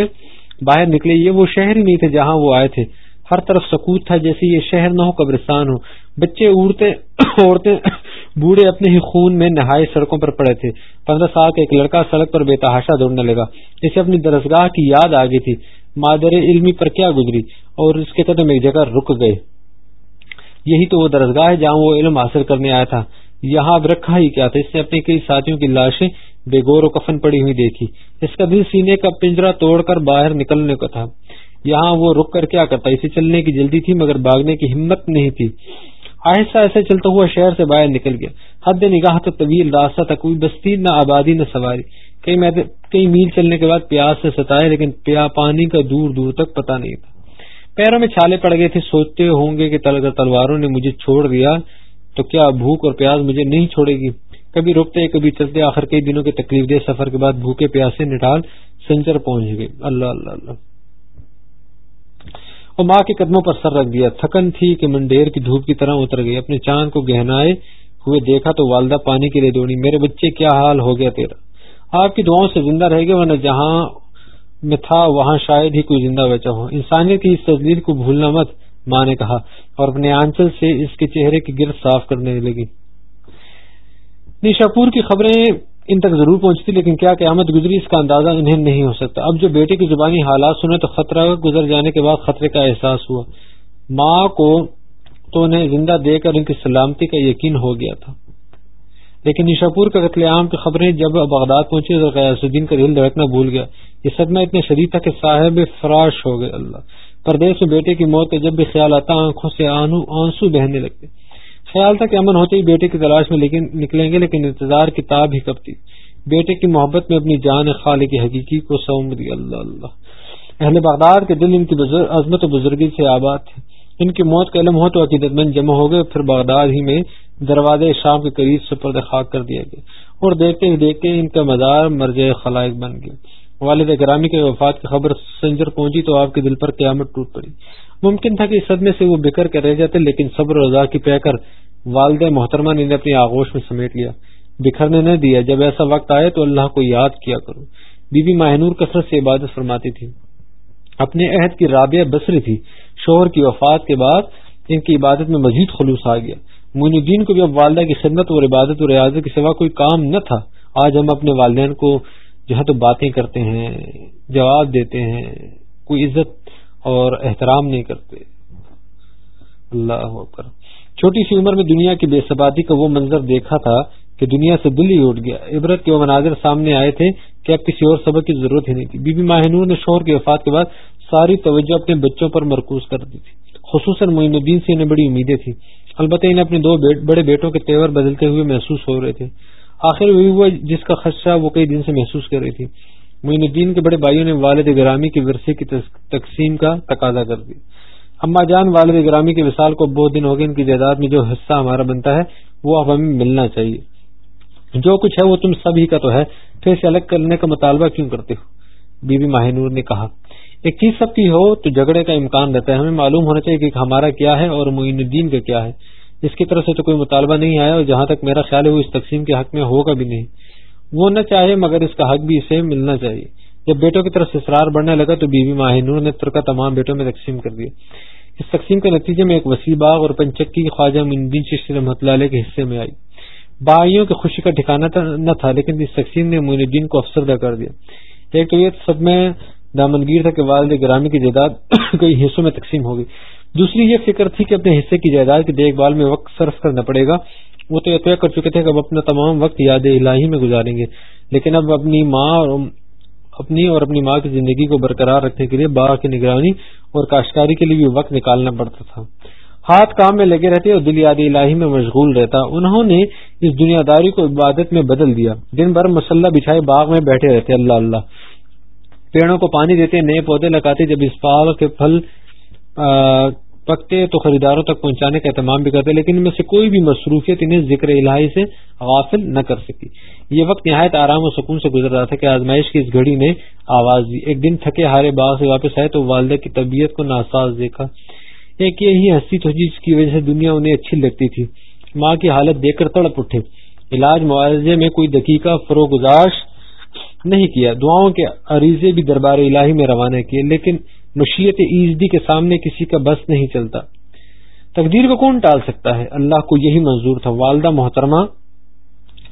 باہر نکلے۔ یہ وہ شہر ہی نہیں تھے جہاں وہ آئے تھے۔ ہر طرف سکوت تھا جیسے یہ شہر نہ ہو قبرستان ہو۔ بچے اڑتے عورتیں بوڑھے اپنے ہی خون میں نہائے سڑکوں پر پڑے تھے۔ پندرہ سال کا ایک لڑکا سڑک پر بے تحاشا دوڑنے لگا۔ جسے اپنی درسگاہ کی یاد آ گئی تھی۔ مادر علمی پر کیا گزری؟ اور اس کے قدم ایک جگہ رک گئے۔ یہی تو وہ درسگاہ ہے جہاں وہ علم حاصل کرنے آیا تھا۔ یہاں اب رکھا ہی کیا تھا۔ اس نے اپنے کئی ساتھیوں کی لاشیں بے گور و کفن پڑی ہوئی دیکھی۔ اس کا دل سینے کا پنجرا توڑ کر باہر نکلنے کا تھا۔ یہاں وہ رک کر کیا کرتا؟ اسے چلنے کی جلدی تھی مگر بھاگنے کی ہمت نہیں تھی۔ آہستہ آہستہ چلتا ہوا شہر سے باہر نکل گیا۔ حد نگاہ تو طویل راستہ تک کوئی بستی نہ آبادی نہ سواری۔ کئی میل چلنے کے بعد پیاس سے ستائے، لیکن پیا پانی کا دور دور تک پتا نہیں تھا۔ پیروں میں چھالے پڑ گئے تھے، سوچتے ہوں گے کہ تلواروں نے مجھے چھوڑ دیا تو کیا بھوک اور پیاس مجھے نہیں چھوڑے گی؟ کبھی رکتے، کبھی چلتے، آخر کئی دنوں کے تکلیف دہ سفر کے بعد بھوکے پیاسے نٹال سنچر پہنچ گئے۔ اللہ اللہ اللہ۔ اور ماں کے قدموں پر سر رکھ دیا۔ تھکن تھی کہ منڈیر کی دھوپ کی طرح اتر گئی۔ اپنے چاند کو گہنائے ہوئے دیکھا تو والدہ پانی کے لیے دوڑی۔ میرے بچے، کیا حال ہو گیا تیرا؟ آپ کی دعاؤں سے زندہ رہ گئے، ورنہ جہاں میں تھا وہاں شاید ہی کوئی زندہ بچا ہو۔ انسانیت کی اس تصویر کو بھولنا مت، ماں نے کہا اور اپنے آنچل سے اس کے چہرے کی گرد صاف کرنے لگی۔ نیشاپور کی خبریں ان تک ضرور پہنچتی، لیکن کیا قیامت گزری اس کا اندازہ انہیں نہیں ہو سکتا۔ اب جو بیٹے کی زبانی حالات سنے تو خطرہ گزر جانے کے بعد خطرے کا احساس ہوا۔ ماں کو تو انہیں زندہ دے کر ان کی سلامتی کا یقین ہو گیا تھا۔ لیکن نیشاپور کا قتل عام کی خبریں جب بغداد پہنچی تو قیاس الدین کا ریل دھڑکنا بھول گیا۔ یہ صدمہ اتنے شدید تھا کہ صاحب فراش ہو گئے۔ اللہ پردیش میں بیٹے کی موت کا جب بھی خیال آتا، آنکھوں سے آنسو بہنے لگتے۔ خیال تھا کہ امن ہوتے ہی بیٹے کی تلاش میں نکلیں گے، لیکن انتظار کی تاب ہی کب تھی۔ بیٹے کی محبت میں اپنی جان خال کی حقیقی کو سونپ دی۔ اللہ اللہ۔ اہل بغداد کے دل ان کی عظمت و بزرگی سے آباد تھے۔ ان کی موت کا علم ہو تو عقیدت مند جمع ہو گئے، پھر بغداد ہی میں دروازے شام کے قریب سپرد خاک کر دیا گیا۔ اور دیکھتے ہی دیکھتے ان کا مزار مرج خلائق بن گیا۔ والد گرامی کے وفات کی خبر سنجر پہنچی تو آپ کے دل پر قیامت ٹوٹ پڑی۔ ممکن تھا کہ اس صدمے سے وہ بکر کے رہ جاتے، لیکن صبر رضا کی پہ کر والد محترمہ نے اپنی آغوش میں سمیٹ لیا۔ بکھرنے نہ دیا، جب ایسا وقت آئے تو اللہ کو یاد کیا کرو۔ بی بی ماہنور کثرت سے عبادت فرماتی تھی۔ اپنے عہد کی رابعہ بسری تھی۔ شوہر کی وفات کے بعد ان کی عبادت میں مزید خلوص آ گیا۔ معین الدین کو بھی اب والدہ کی خدمت اور عبادت اور ریاضت کے سوا کوئی کام نہ تھا۔ آج ہم اپنے والدین کو جو ہے تو باتیں کرتے ہیں، جواب دیتے ہیں، کوئی عزت اور احترام نہیں کرتے۔ اللہ اکبر۔ چھوٹی سی عمر میں دنیا کی بے ثباتی کا وہ منظر دیکھا تھا کہ دنیا سے دل ہی اٹھ گیا۔ عبرت کے وہ مناظر سامنے آئے تھے کہ اب کسی اور سبق کی ضرورت ہی نہیں تھی۔ بی بی ماہنور نے شوہر کی وفات کے بعد ساری توجہ اپنے بچوں پر مرکوز کر دی تھی۔ خصوصاً معین الدین سے انہیں بڑی امیدیں تھیں۔ البتہ انہیں اپنے دو بڑے بیٹوں کے تیور بدلتے ہوئے محسوس ہو رہے تھے۔ آخر وہی ہوا جس کا خدشہ وہ کئی دن سے محسوس کر رہی تھی۔ معین الدین کے بڑے بھائیوں نے والد گرامی کے ورثے کی تقسیم کا تقاضا کر دیا۔ اما جان والد گرامی کے وصال کو بہت دن ہو گئے ان کی جائیداد میں جو حصہ ہمارا بنتا ہے، وہ اب ہمیں ملنا چاہیے۔ جو کچھ ہے وہ تم سب ہی کا تو ہے پھر اسے الگ کرنے کا مطالبہ کیوں کرتے ہو؟ بی بی ماہنور نے کہا، ایک چیز سب کی ہو تو جھگڑے کا امکان رہتا ہے۔ ہمیں معلوم ہونا چاہیے کہ ہمارا کیا ہے اور معین الدین کا کیا ہے۔ اس کی طرف سے تو کوئی مطالبہ نہیں آیا اور جہاں تک میرا خیال ہے وہ اس تقسیم کے حق میں ہوگا بھی نہیں۔ وہ نہ چاہے مگر اس کا حق بھی اسے ملنا چاہیے۔ جب بیٹوں کی طرف سے اسرار بڑھنے لگا تو بی بی ماہنور نے ترکا تمام بیٹوں میں تقسیم کر دیا اس تقسیم کے نتیجے میں ایک وسیع باغ اور پنچکی خواجہ مندین چشتی رحمت اللہ علیہ کے حصے میں آئی۔ بھائیوں کی خوشی کا ٹھکانا نہ تھا، لیکن اس تقسیم نے معین الدین کو افسردہ کر دیا۔ ایک تو یہ سب میں دامنگیر تھا کہ والد گرامی کی جائیداد کئی حصوں میں تقسیم ہوگی۔ دوسری یہ فکر تھی کہ اپنے حصے کی جائیداد کی دیکھ بھال میں وقت صرف کرنا پڑے گا۔ وہ تو یہ کر چکے تھے کہ اب اپنا تمام وقت یاد الہی میں گزاریں گے۔ لیکن اب اپنی ماں اور اپنی اور اپنی ماں کی زندگی کو برقرار رکھنے کے لیے باغ کی نگرانی اور کاشتکاری کے لیے بھی وقت نکالنا پڑتا تھا۔ ہاتھ کام میں لگے رہتے اور دل یاد الہی میں مشغول رہتا۔ انہوں نے اس دنیا داری کو عبادت میں بدل دیا۔ دن بھر مسلح بچھائے باغ میں بیٹھے رہتے اللہ اللہ۔ پیڑوں کو پانی دیتے، نئے پودے لگاتے، جب اس پال کے پھل پکتے تو خریداروں تک پہنچانے کا اہتمام بھی کرتے لیکن ان میں سے کوئی بھی مصروفیت انہیں ذکر الہی سے غافل نہ کر سکی۔ یہ وقت نہایت آرام و سکون سے گزر رہا تھا کہ آزمائش کی اس گھڑی نے آواز دی۔ ایک دن تھکے ہارے باغ سے واپس آئے تو والدہ کی طبیعت کو ناساز دیکھا۔ ایک یہی ہنسی تو جس کی وجہ سے دنیا انہیں اچھی لگتی تھی۔ ماں کی حالت دیکھ کر تڑپ اٹھے۔ علاج معاوضے میں کوئی دقیقہ فروغاش نہیں کیا۔ دعاؤں کے عریضے بھی دربار الہی میں روانہ کیے، لیکن مشیت ایزدی کے سامنے کسی کا بس نہیں چلتا۔ تقدیر کو کون ٹال سکتا ہے؟ اللہ کو یہی منظور تھا۔ والدہ محترمہ،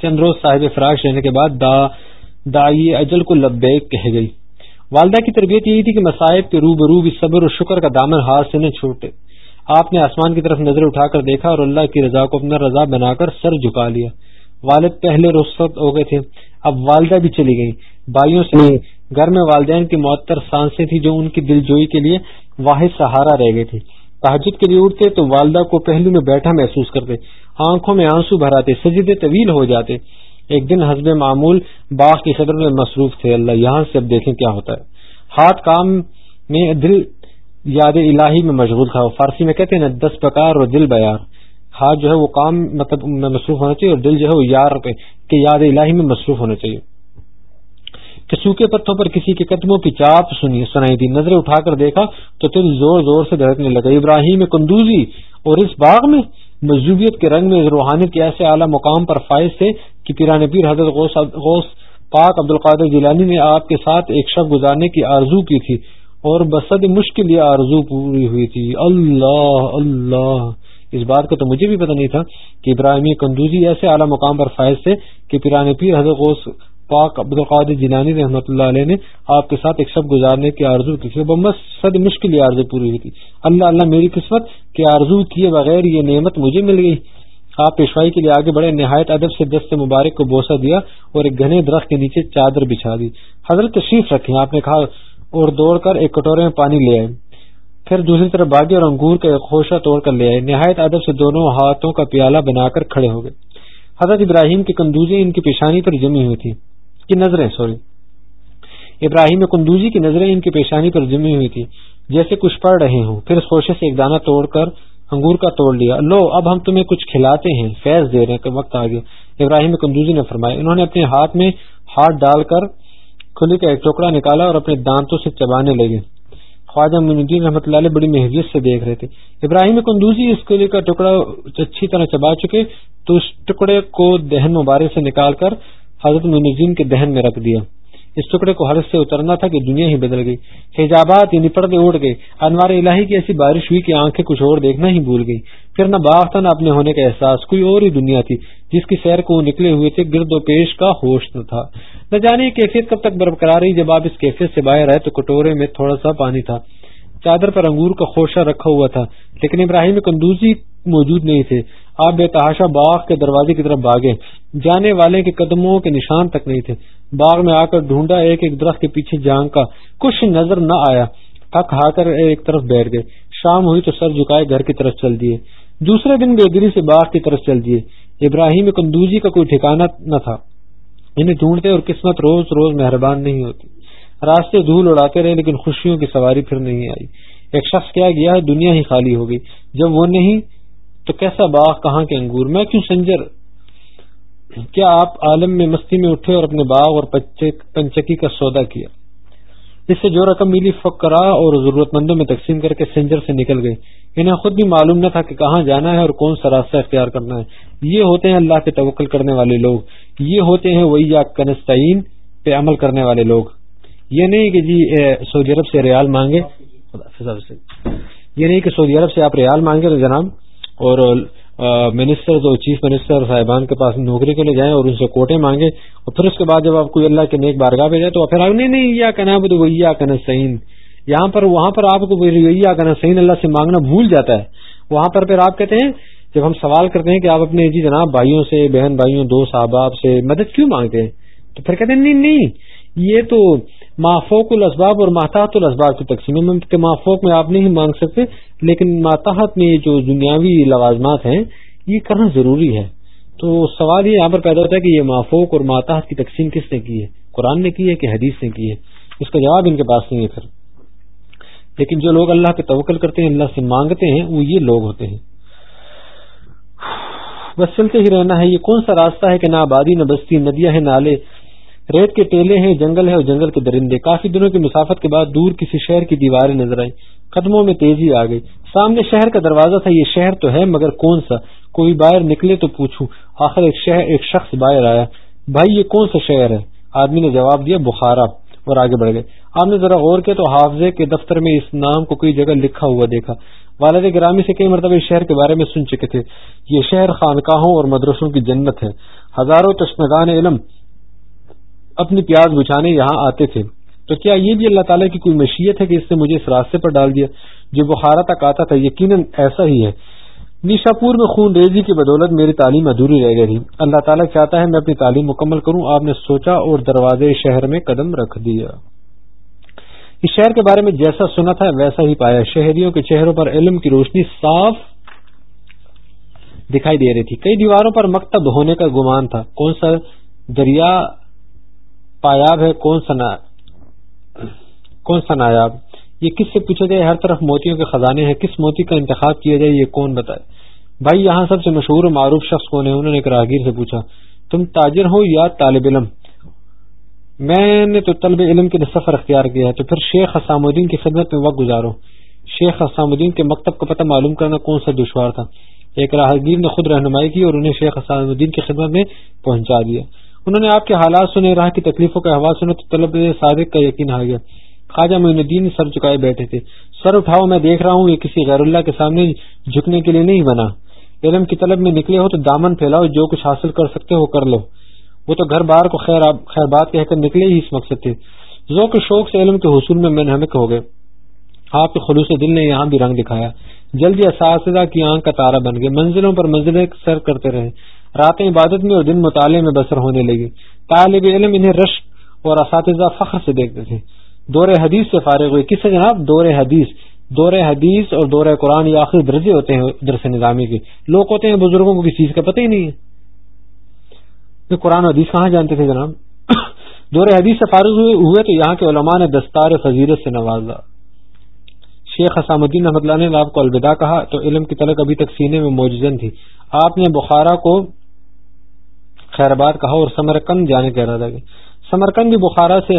چند روز صاحب فراش رہنے کے بعد دا، دائی اجل کو لبیک کہہ گئی۔ والدہ کی تربیت یہی تھی کہ مسائب کے روبرو بھی صبر اور شکر کا دامن ہاتھ سے نہ چھوٹے۔ آپ نے آسمان کی طرف نظر اٹھا کر دیکھا اور اللہ کی رضا کو اپنا رضا بنا کر سر جھکا لیا۔ والد پہلے رخصت ہو گئے تھے، اب والدہ بھی چلی گئی۔ بھائیوں سے گھر میں والدین کی معطر سانسیں تھی جو ان کی دل جوئی کے لیے واحد سہارا رہ گئی تھی تحجد کے لیے اٹھتے تو والدہ کو پہلو میں بیٹھا محسوس کرتے۔ آنکھوں میں آنسو بھراتے، سجدے طویل ہو جاتے۔ ایک دن حسب معمول باغ کی صدر میں مصروف تھے۔ اللہ، یہاں سے اب دیکھیں کیا ہوتا ہے۔ ہاتھ کام میں دل یاد الہی میں مشغول تھا۔ فارسی میں کہتے ہیں نا دس بکار اور دل بیار۔ ہاتھ جو ہے وہ کام مطلب میں مصروف ہونا چاہیے اور دل جو ہے وہ یار کے یاد الہی میں مصروف ہونا چاہیے۔ کہ سوکھے پتوں پر کسی کے قدموں کی چاپ سنی، سنائی دی نظریں اٹھا کر دیکھا تو دل زور زور سے دھڑکنے لگا۔ ابراہیم کندوزی اور اس باغ میں مذوبیت کے رنگ میں روحانیت کے ایسے اعلیٰ مقام پر فائز تھے کہ پیران پیر حضرت غوث غوث پاک عبد القادر جیلانی نے آپ کے ساتھ ایک شب گزارنے کی آرزو کی تھی اور بسد مشکل یہ آرزو پوری ہوئی تھی۔ اللہ اللہ۔ اس بات کا تو مجھے بھی پتہ نہیں تھا کہ ابراہیم کندوزی ایسے اعلیٰ مقام پر فائز تھے کہ پیران پیر حضرت غوث پاک عبد القادر جیلانی رحمۃ اللہ علیہ نے آپ کے ساتھ ایک شب گزارنے کی آرزو کی تھی۔ بس صد مشکل یہ آرزو پوری ہوئی تھی۔ اللہ اللہ میری قسمت کہ آرزو کیے بغیر یہ نعمت مجھے مل گئی۔ آپ پیشوائی کے لیے آگے بڑے نہایت ادب سے دست مبارک کو بوسا دیا اور ایک گھنے درخت کے نیچے چادر بچھا دی۔ حضرت تشریف رکھیں۔ آپ نے کہا، اور دوڑ کر ایک کٹورے میں پانی لے آئے پھر دوسری طرف باغی اور انگور کا ایک خوشہ توڑ کر لے آئے نہایت ادب سے دونوں ہاتھوں کا پیالہ بنا کر کھڑے ہو گئے۔ حضرت ابراہیم کی کندوزیں ان کی پیشانی پر جمی ہوئی تھی کی نظریں سوری ابراہیم کندوزی کی نظریں ان کی پیشانی پر جمی ہوئی تھی۔ جیسے کچھ پڑھ رہے ہوں، پھر خوشے سے ایک دانہ توڑ کر انگور کا توڑ لیا۔ لو، اب ہم تمہیں کچھ کھلاتے ہیں، فیض دے رہے ہیں وقت آ گیا۔ ابراہیم کندوزی نے فرمایا، انہوں نے اپنے ہاتھ میں ہاتھ ڈال کر کھلی کا ایک ٹکڑا نکالا اور اپنے دانتوں سے چبانے لگے۔ خواجہ الدین رحمۃ اللہ علیہ بڑی محبت سے دیکھ رہے تھے۔ ابراہیم کندوزی اس کلی کا ٹکڑا اچھی طرح چبا چکے، تو اس ٹکڑے کو دہن مبارک سے نکال کر حضرت منظیم کے دہن میں رکھ دیا۔ اس ٹکڑے کو حرض سے اترنا تھا کہ دنیا ہی بدل گئی۔ حجابات یعنی پردے اڑ گئے۔ انوار الہی کی ایسی بارش ہوئی کہ آنکھیں کچھ اور دیکھنا ہی بھول گئی پھر نہ باغ تھا نہ اپنے ہونے کا احساس، کوئی اور ہی دنیا تھی، جس کی سیر کو نکلے ہوئے تھے، گرد و پیش کا ہوش نہ تھا۔ نہ جانے کیفیت کب تک برقرار رہی جب آپ اس کیفیت سے باہر آئے تو کٹورے میں تھوڑا سا پانی تھا۔ چادر پر انگور کا خوشہ رکھا ہوا تھا، لیکن ابراہیم کندوزی موجود نہیں تھے۔ آپ بے تحاشا باغ کے دروازے کی طرف بھاگے۔ جانے والے کے قدموں کے نشان تک نہیں تھے۔ باغ میں آ کر ڈھونڈا ایک ایک درخت کے پیچھے جانگ کا کچھ نظر نہ آیا۔ تھک ہا کر ایک طرف بیٹھ گئے۔ شام ہوئی تو سر جھکائے گھر کی طرف چل دیے۔ دوسرے دن بے دلی سے باغ کی طرف چل دیے۔ ابراہیم کندوزی کا کوئی ٹھکانا نہ تھا۔ انہیں ڈھونڈتے اور قسمت روز روز مہربان نہیں ہوتی۔ راستے دھول اڑاتے رہے لیکن خوشیوں کی سواری پھر نہیں آئی۔ ایک شخص کیا گیا ہے، دنیا ہی خالی ہو گئی۔ جب وہ نہیں، تو کیسا باغ، کہاں کے انگور؟ میں کیوں سنجر؟ کیا آپ عالم میں مستی میں اٹھے اور اپنے باغ اور پنچکی کا سودا کیا؟ اس سے جو رقم ملی فکرا اور ضرورت مندوں میں تقسیم کر کے سنجر سے نکل گئے۔ انہیں خود بھی معلوم نہ تھا کہ کہاں جانا ہے اور کون سا راستہ اختیار کرنا ہے۔ یہ ہوتے ہیں اللہ پہ توکل کرنے والے لوگ۔ یہ ہوتے ہیں وہی یا کنستین پہ عمل کرنے والے لوگ۔ یہ نہیں کہ جی سعودی عرب سے ریال مانگے۔ یہ نہیں کہ سعودی عرب سے آپ ریال مانگے جناب، اور منسٹر اور چیف منسٹر صاحبان کے پاس نوکری کے لیے جائیں اور ان سے کوٹے مانگے، اور پھر اس کے بعد جب آپ کوئی اللہ کے نیک بارگاہ پہ جائے تو پھر آپ، نہیں نہیں، یا کہنا وہ یا کہنا سعین۔ یہاں پر، وہاں پر آپ کو یا کہنا سعین اللہ سے مانگنا بھول جاتا ہے۔ وہاں پر پھر آپ کہتے ہیں، جب ہم سوال کرتے ہیں کہ آپ اپنے جی جناب، بھائیوں سے، بہن بھائیوں، دوست، احباب سے مدد کیوں مانگتے ہیں؟ تو پھر کہتے ہیں، نہیں نہیں یہ تو مافوق الاسباب اور ماتحت الاسباب کی تقسیم ہے۔ مافوق میں آپ نہیں مانگ سکتے، لیکن ماتحت میں جو دنیاوی لوازمات ہیں، یہ کرنا ضروری ہے۔ تو سوال یہ یہاں پر پیدا ہوتا ہے کہ یہ مافوق اور ماتحت کی تقسیم کس نے کی ہے؟ قرآن نے کی ہے کہ حدیث نے کی ہے؟ اس کا جواب ان کے پاس نہیں ہے پھر۔ لیکن جو لوگ اللہ کے توکل کرتے ہیں، اللہ سے مانگتے ہیں، وہ یہ لوگ ہوتے ہیں۔ بس چلتے ہی رہنا ہے۔ یہ کون سا راستہ ہے کہ نہ آبادی، نہ بستی ندیاں ہیں نالے؟ ریت کے ٹیلے ہیں، جنگل ہے اور جنگل کے درندے۔ کافی دنوں کی مسافت کے بعد دور کسی شہر کی دیواریں نظر آئی قدموں میں تیزی آ گئی۔ سامنے شہر کا دروازہ تھا، یہ شہر تو ہے، مگر کون سا؟ کوئی باہر نکلے تو پوچھوں۔ آخر ایک شہر، ایک شخص باہر آیا۔ بھائی، یہ کون سا شہر ہے؟ آدمی نے جواب دیا، بخارا، اور آگے بڑھ گئے۔ آپ نے ذرا غور کیا تو حافظے کے دفتر میں اس نام کو کوئی جگہ لکھا ہوا دیکھا۔ والد گرامی سے کئی مرتبہ اس شہر کے بارے میں سن چکے تھے۔ یہ شہر خانقاہوں اور مدرسوں کی جنت ہے۔ ہزاروں تشنگان علم اپنی پیاز بچھانے یہاں آتے تھے۔ تو کیا یہ بھی اللہ تعالیٰ کی کوئی مشیت ہے کہ اس نے مجھے اس راستے پر ڈال دیا؟ جو بخارا تک آتا تھا، یقیناً ایسا ہی ہے۔ نیشا پور میں خون ریزی کی بدولت میری تعلیم ادھوری رہ گئی اللہ تعالیٰ چاہتا ہے میں اپنی تعلیم مکمل کروں۔ آپ نے سوچا اور دروازے شہر میں قدم رکھ دیا۔ اس شہر کے بارے میں جیسا سنا تھا، ویسا ہی پایا۔ شہریوں کے چہروں پر علم کی روشنی صاف دکھائی دے رہی تھی۔ کئی دیواروں پر مکتب ہونے کا گمان تھا۔ کون سا دریا پایاب ہے، کون سا کون سا نایاب یہ کس سے پوچھا جائے؟ ہر طرف موتیوں کے خزانے ہیں۔ کس موتی کا انتخاب کیا جائے؟ یہ کون بتائے؟ بھائی، یہاں سب سے مشہور و معروف شخص کون ہے؟ انہوں نے ایک راہگیر سے پوچھا۔ تم تاجر ہو یا طالب علم؟ میں نے تو طلب علم کے لیے سفر اختیار کیا ہے، تو پھر شیخ حسام الدین کی خدمت میں وقت گزارو۔ شیخ حسام الدین کے مکتب کا پتہ معلوم کرنا کون سا دشوار تھا۔ ایک راہگیر نے خود رہنمائی کی اور انہیں شیخ حسام الدین کی خدمت میں پہنچا دیا۔ انہوں نے آپ کے حالات سنے، راہ کی تکلیفوں کا حوال سنا تو طلب صادق کا یقین آ گیا۔ خواجہ معین الدین سر چکائے بیٹھے تھے۔ سر اٹھاؤ، میں دیکھ رہا ہوں یہ کسی غیر اللہ کے سامنے جھکنے کے لیے نہیں بنا۔ علم کی طلب میں نکلے ہو تو دامن پھیلاؤ، جو کچھ حاصل کر سکتے ہو کر لو۔ وہ تو گھر بار کو خیر خیر بات کہہ کر نکلے ہی اس مقصد تھے ذوق شوق سے علم کے حصول میں منہمک ہو گئے۔ آپ کے خلوص دل نے یہاں بھی رنگ دکھایا۔ جلدی اساتذہ کی آنکھ کا تارا بن گئے۔ منزلوں پر منزلیں سر کرتے رہے۔ راتیں عبادت میں اور دن مطالعے میں بسر ہونے لگی طالب علم انہیں رش اور اساتذہ فخر سے دیکھتے تھے۔ دور حدیث سے فارغ ہوئے۔ کس سے جناب؟ دور حدیث۔ دور حدیث اور دور قرآن یہ آخری درجے ہوتے ہیں درس نظامی کے۔ لوگ ہوتے ہیں بزرگوں کو کسی چیز کا پتہ ہی نہیں ہے۔ قرآن حدیث کہاں جانتے تھے جناب؟ دور حدیث سے فارغ ہوئے تو یہاں کے علماء نے دستار فضیرت سے نوازا۔ شیخ حسام الدین احمد اللہ نے آپ کو الوداع کہا تو علم کی تلق ابھی تک سینے میں موجزن تھی۔ آپ نے بخارا کو خیر آباد کہا اور سمرکند جانے یعنی کا ارادہ کیا سمرکند بھی بخارا سے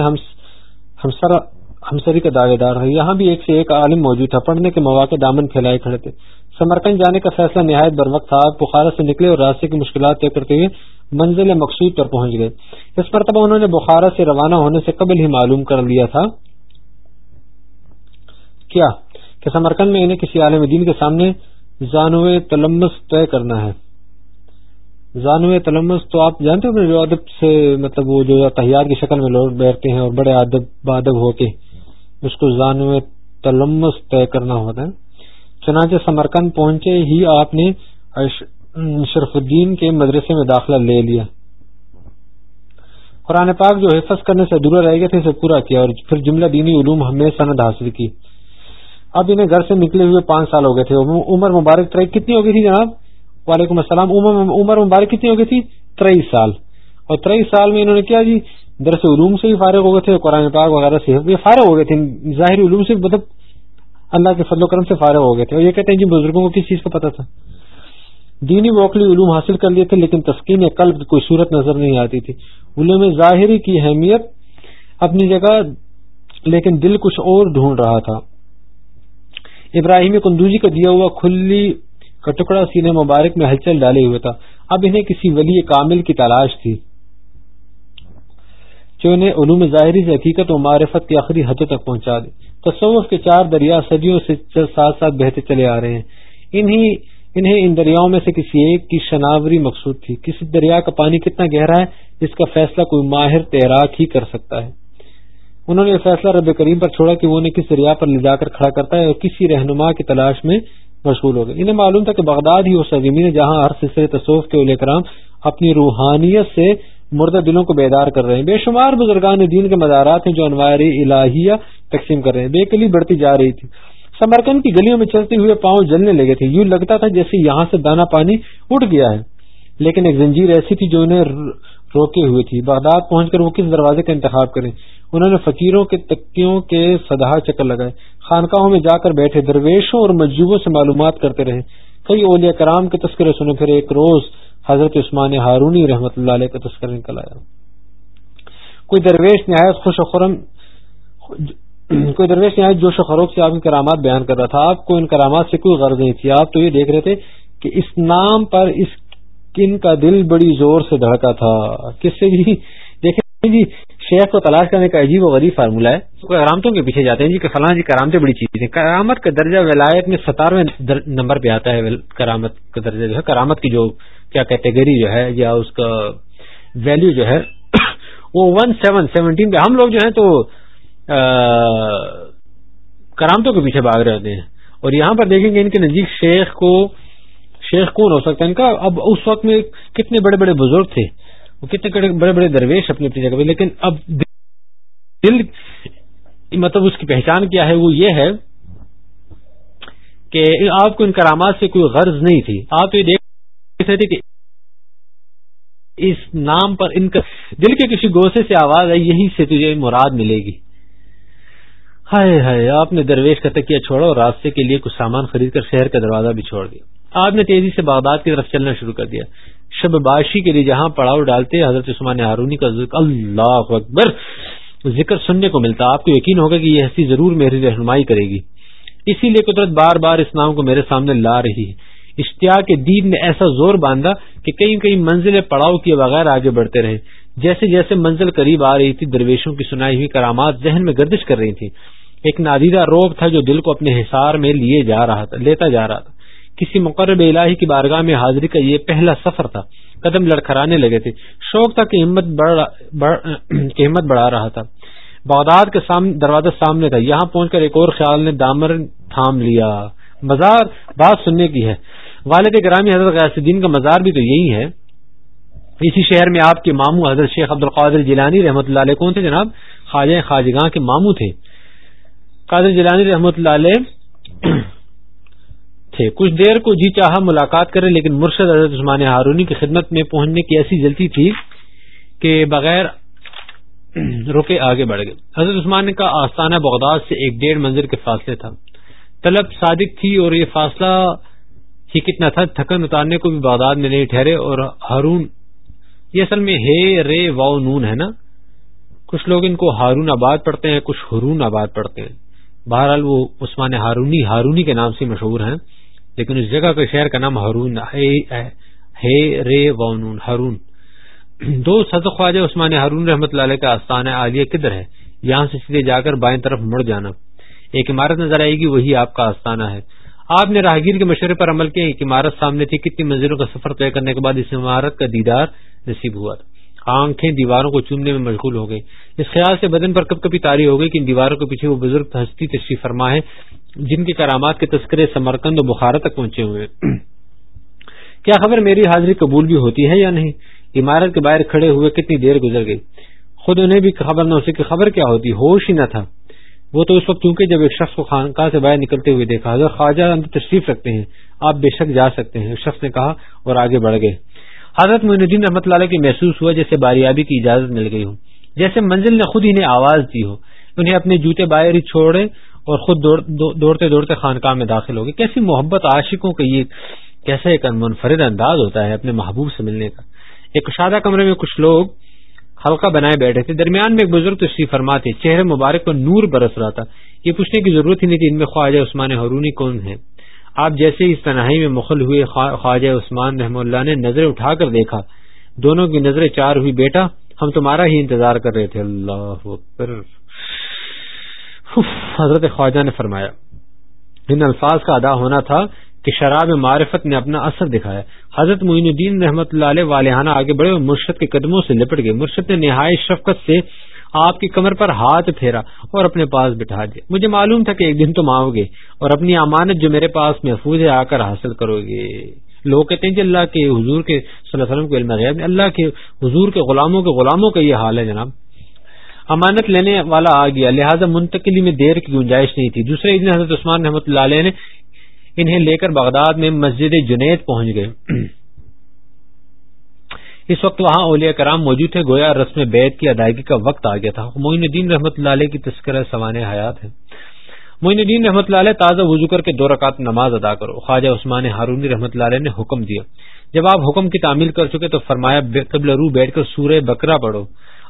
ہمسری کا دعوے دار ہے یہاں بھی ایک سے ایک عالم موجود تھا۔ پڑھنے کے مواقع دامن پھیلائے کھڑے تھے۔ سمرکند جانے کا فیصلہ نہایت بر وقت تھا۔ بخارا سے نکلے اور راستے کی مشکلات طے کرتے ہوئے منزل مقصود پر پہنچ گئے۔ اس مرتبہ انہوں نے بخارا سے روانہ ہونے سے قبل ہی معلوم کر لیا تھا کیا کہ سمرکند میں انہیں کسی عالم دین کے سامنے زانوے تلمس طے کرنا ہے۔ زانو تلمس تو آپ جانتے ہو جو ادب سے مطلب وہ جو تحیات کی شکل میں لوگ بیٹھتے ہیں اور بڑے ادب بادب ہو کے اس کو زانو تلمس طے کرنا ہوتا ہے۔ چنانچہ سمرکند پہنچے ہی آپ نے شرف الدین کے مدرسے میں داخلہ لے لیا۔ قرآن پاک جو حفظ کرنے سے ادھورا رہ گئے تھے، اسے پورا کیا اور پھر جملہ دینی علوم ہمیں سند حاصل کی۔ اب انہیں گھر سے نکلے ہوئے پانچ سال ہو گئے تھے۔ عمر مبارک ٹریک کتنی ہو گئی تھی جناب؟ وعلیکم السلام، عمر مبارک کتنی ہو گئی تھی؟ تریس سال۔ اور تریس سال میں انہوں نے کیا جی؟ درس علوم سے بھی فارغ ہو گئے تھے، قرآن پاک وغیرہ سے فارغ ہو گئے تھے۔ ظاہری علوم سے مطلب اللہ کے فضل و کرم سے فارغ ہو گئے تھے۔ اور یہ کہتے ہیں جی بزرگوں کو کس چیز کا پتا تھا؟ دینی ووکلی علوم حاصل کر لیے تھے، لیکن تسکین قلب کی کوئی صورت نظر نہیں آتی تھی۔ علوم ظاہری کی اہمیت اپنی جگہ، لیکن دل کچھ اور ڈھونڈ رہا تھا۔ ابراہیم کندوجی کا دیا ہوا کھلی کا ٹکڑا سینے مبارک میں ہلچل ڈالے ہوئے تھا۔ اب انہیں کسی ولی کامل کی تلاش تھی۔ جو انہیں علوم ظاہری سے حقیقت و معرفت کی آخری حدوں تک پہنچا دے۔ تصوف کے چار دریا صدیوں سے ساتھ ساتھ بہتے چلے آ رہے ہیں۔ انہیں انہیں ان دریاؤں میں سے کسی ایک کی شناوری مقصود تھی۔ کسی دریا کا پانی کتنا گہرا ہے جس کا فیصلہ کوئی ماہر تیراک ہی کر سکتا ہے۔ انہوں نے فیصلہ رب کریم پر چھوڑا کہ وہ انہیں کس دریا پر لے جا کر کھڑا کرتا ہے اور کسی رہنما کی تلاش میں مشغول ہو گئے۔ انہیں معلوم تھا کہ بغداد ہی وہ سرزمین ہے جہاں ہر سلسلے تصوف کے کرام اپنی روحانیت سے مردہ دلوں کو بیدار کر رہے ہیں۔ بے شمار بزرگان دین کے مزارات ہیں جو انوار الہیہ تقسیم کر رہے ہیں۔ بے کلی بڑھتی جا رہی تھی۔ سمرکند کی گلیوں میں چلتے ہوئے پاؤں جلنے لگے تھے۔ یوں لگتا تھا جیسے یہاں سے دانا پانی اٹھ گیا ہے۔ لیکن ایک زنجیر ایسی تھی جو انہیں روکے ہوئے تھی۔ بغداد پہنچ کر وہ کس دروازے کا انتخاب کریں؟ انہوں نے فقیروں کے تکیوں کے سدہ چکر لگائے۔ خانقاہوں میں جا کر بیٹھے درویشوں اور مجوبوں سے معلومات کرتے رہے۔ کئی اولیاء کرام کے تذکرے سنے، پھر ایک روز حضرت عثمان ہارونی رحمت اللہ علیہ کا تذکرہ نکل آیا۔ کوئی درویش نہایت خوش و خرم کوئی درویش نہایت جوش و خروخ سے آپ کی کرامات بیان کر رہا تھا۔ آپ کو ان کرامات سے کوئی غرض نہیں تھی۔ آپ تو یہ دیکھ رہے تھے کہ اس نام پر اس کن کا دل بڑی زور سے دھڑکا تھا۔ کس سے جی دیکھیں جی شیخ کو تلاش کرنے کا عجیب و غریب فارمولہ ہے۔ کرامتوں کے پیچھے جاتے ہیں جی کہ فلاں جی کرامتیں بڑی چیز ہیں۔ کرامت کا درجہ ولایت میں ستارویں نمبر پہ آتا ہے، کرامت کا درجہ جو ہے۔ کرامت کی جو کیا کیٹیگری جو ہے یا اس کا ویلو جو ہے، وہ ون سیون سیونٹین پہ ہم لوگ جو ہیں تو کرامتوں کے پیچھے بھاگ رہے ہوتے ہیں۔ اور یہاں پر دیکھیں گے ان کے نزدیک شیخ کو، شیخ کون ہو سکتا ہے؟ ان کا اب اس وقت میں کتنے بڑے بڑے بزرگ تھے۔ وہ کتنے بڑے بڑے درویش اپنی اپنی جگہ پہ، لیکن اب دل مطلب اس کی پہچان کیا ہے؟ وہ یہ ہے کہ آپ کو ان کرامات سے کوئی غرض نہیں تھی۔ آپ یہ دیکھ رہے تھے کہ اس نام پر ان کا دل کے کسی گوسے سے آواز آئی، یہی سے تجھے مراد ملے گی۔ ہائے ہائے، آپ نے درویش کا تکیہ چھوڑا اور راستے کے لیے کچھ سامان خرید کر شہر کا دروازہ بھی چھوڑ دیا۔ آپ نے تیزی سے بغداد کی طرف چلنا شروع کر دیا۔ شب باشی کے لیے جہاں پڑاؤ ڈالتے حضرت عثمان ہارونی کا ذکر، اللہ اکبر! ذکر سننے کو ملتا، آپ کو یقین ہوگا کہ یہ ہستی ضرور میری رہنمائی کرے گی۔ اسی لیے قدرت بار بار اس نام کو میرے سامنے لا رہی ہے۔ اشتیاق کے دید نے ایسا زور باندھا کہ کئی کئی منزلیں پڑاؤ کیے بغیر آگے بڑھتے رہے۔ جیسے جیسے منزل قریب آ رہی تھی، درویشوں کی سنائی ہوئی کرامات ذہن میں گردش کر رہی تھی ایک نادیدہ روب تھا جو دل کو اپنے حصار میں لیے جا رہا تھا، لیتا جا رہا تھا۔ کسی مقرب الہی کی بارگاہ میں حاضری کا یہ پہلا سفر تھا۔ قدم لڑکھرانے لگے تھے۔ شوق تھا کہ ہمت بڑھا رہا تھا۔ بغداد کے دروازہ سامنے تھا۔ یہاں پہنچ کر ایک اور خیال نے دامر تھام لیا۔ مزار بات سننے کی ہے۔ والد گرامی حضرت غیاس الدین کا مزار بھی تو یہی ہے۔ اسی شہر میں آپ کے ماموں حضرت شیخ عبد القادر جیلانی رحمۃ اللہ علیہ کون تھے جناب؟ خواجہ خواجگاہ کے ماموں تھے۔ قادر جیلانی رحمۃ اللہ علیہ تھے۔ کچھ دیر کو جی چاہا ملاقات کرے، لیکن مرشد حضرت عثمان ہارونی کی خدمت میں پہنچنے کی ایسی جلتی تھی کہ بغیر رکے آگے بڑھ گئے۔ حضرت عثمان کا آستانہ بغداد سے ایک ڈیڑھ منزل کے فاصلے تھا۔ طلب صادق تھی اور یہ فاصلہ ہی کتنا تھا، تھکن اتارنے کو بھی بغداد میں نہیں ٹھہرے۔ اور ہارون، یہ اصل میں ہے، رے، واؤ، نون ہے نا؟ کچھ لوگ ان کو ہارون آباد پڑھتے ہیں، کچھ ہرون آباد پڑھتے ہیں۔ بہرحال وہ عثمان ہارونی ہارونی کے نام سے مشہور ہیں۔ لیکن اس جگہ کے شہر کا نام ہارون ہے رے وونون ہارون۔ دو سد خواجہ عثمان ہارون رحمت اللہ علیہ کا آستان عالیہ کدھر ہے؟ یہاں سے سیدھے جا کر بائیں طرف مڑ جانا۔ ایک عمارت نظر آئے گی، وہی آپ کا آستانہ ہے۔ آپ نے راہگیر کے مشورے پر عمل کیا، ایک عمارت سامنے تھی، کتنی منزلوں کا سفر طے کرنے کے بعد اس عمارت کا دیدار نصیب ہوا۔ تھا آنکھیں دیواروں کو چومنے میں مشغول ہو گئی اس خیال سے بدن پر کب کبھی تاری ہو گئی کہ ان دیواروں کے پیچھے وہ بزرگ ہستی تشریف فرما ہے۔ جن کے کرامات کے تذکرے سمرکند و بخار تک پہنچے ہوئے کیا خبر میری حاضری قبول بھی ہوتی ہے یا نہیں؟ عمارت کے باہر کھڑے ہوئے کتنی دیر گزر گئی۔ خود انہیں بھی خبر نہ ہو سکی خبر کیا ہوتی، ہوش ہی نہ تھا۔ وہ تو اس وقت چونکہ جب ایک شخص کو خانقاہ سے باہر نکلتے ہوئے دیکھا، حضرت خواجہ اندر تشریف رکھتے ہیں۔ آپ بے شک جا سکتے ہیں شخص نے کہا اور آگے بڑھ گئے۔ حضرت معین الدین رحمۃ اللہ کے محسوس ہوا جیسے باریابی کی اجازت مل گئی ہو۔ جیسے منزل نے خود انہیں آواز دی ہو۔ انہیں اپنے جوتے باہر ہی چھوڑے اور خود دوڑتے دوڑتے خانقاہ میں داخل ہو گئے کیسی محبت عاشقوں کا یہ کیسا ایک منفرد انداز ہوتا ہے اپنے محبوب سے ملنے کا۔ ایک شادہ کمرے میں کچھ لوگ ہلکا بنائے بیٹھے تھے۔ درمیان میں ایک بزرگ تشریف فرما تھے چہرے مبارک پر نور برس رہا تھا۔ یہ پوچھنے کی ضرورت ہی نہیں تھی، ان میں خواجہ عثمان ہرونی کون ہے آپ جیسے اس تنہائی میں مخل ہوئے خواجہ عثمان رحم اللہ نے نظریں اٹھا کر دیکھا۔ دونوں کی نظریں چار ہوئی، بیٹا، ہم تمہارا ہی انتظار کر رہے تھے۔ اللہ حضرت خواجہ نے فرمایا، ان الفاظ کا ادا ہونا تھا کہ شراب معرفت نے اپنا اثر دکھایا۔ حضرت معین الدین رحمت اللہ علیہ والہانہ آگے بڑھے اور مرشد کے قدموں سے لپٹ گئے۔ مرشد نے نہایت شفقت سے آپ کی کمر پر ہاتھ پھیرا اور اپنے پاس بٹھا دیا۔ مجھے معلوم تھا کہ ایک دن تم آؤ گے اور اپنی امانت جو میرے پاس محفوظ ہے آ کر حاصل کرو گے۔ لوگ کہتے ہیں کہ اللہ کے حضور کے صلی اللہ علیہ وسلم کو علم غیب اللہ کے حضور کے غلاموں کے غلاموں کا یہ حال ہے جناب۔ امانت لینے والا آ گیا۔ لہٰذا منتقلی میں دیر کی گنجائش نہیں تھی۔ دوسرے دن حضرت عثمان رحمۃ اللہ علیہ نے انہیں لے کر بغداد میں مسجد جنید پہنچ گئے۔ اس وقت وہاں اولیاء کرام موجود تھے، گویا رسم بیت کی ادائیگی کا وقت آ گیا تھا۔ معین الدین رحمۃ اللہ علیہ کی تذکرہ سوان حیات ہے۔ معین الدین رحمۃ اللہ علیہ تازہ وضو کر کے دو رکعت نماز ادا کرو۔ خواجہ عثمان ہارونی رحمۃ اللہ علیہ نے حکم دیا۔ جب آپ حکم کی تعمیل کر چکے تو فرمایا قبل رو بیٹھ کر سورہ بکرا پڑھو۔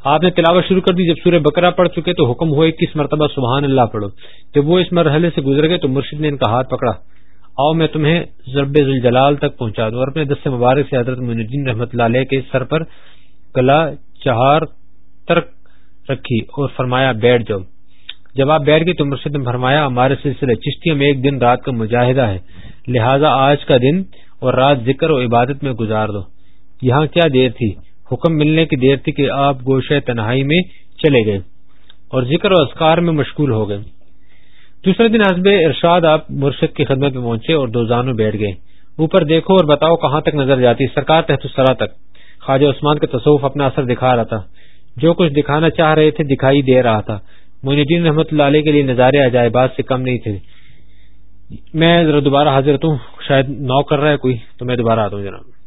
آپ نے تلاوت شروع کر دی، جب سورہ بکرا پڑھ چکے تو حکم ہوئے کس مرتبہ سبحان اللہ پڑھو۔ جب وہ اس مرحلے سے گزر گئے تو مرشد نے ان کا ہاتھ پکڑا۔ آؤ میں تمہیں ضرب ذوالجلال تک پہنچا دوں۔ اور اپنے دست مبارک سے حضرت معین الدین اللہ علیہ کے سر پر گلا چہار ترک رکھی اور فرمایا، بیٹھ جاؤ۔ جب آپ بیٹھ گئے تو مرشد نے فرمایا، ہمارے سلسلے چشتیوں میں ایک دن رات کا مجاہدہ ہے۔ لہذا آج کا دن اور رات ذکر و عبادت میں گزار دو۔ یہاں کیا دیر تھی؟ حکم ملنے کی دیر تھی کہ آپ گوشہ تنہائی میں چلے گئے اور ذکر و اذکار میں مشغول ہو گئے۔ دوسرے دن حسب ارشاد آپ مرشد کی خدمت میں پہنچے اور دو زانوں بیٹھ گئے۔ اوپر دیکھو اور بتاؤ کہاں تک نظر جاتی۔ سرکار تحت السرا تک۔ خواجہ عثمان کا تصوف اپنا اثر دکھا رہا تھا۔ جو کچھ دکھانا چاہ رہے تھے دکھائی دے رہا تھا۔ معین الدین رحمۃ اللہ علیہ کے لیے نظارے عجائبات سے کم نہیں تھے۔ میں ذرا دوبارہ حاضر ہوں۔ شاید نو کر رہا ہے کوئی، تو میں دوبارہ آتا ہوں جناب۔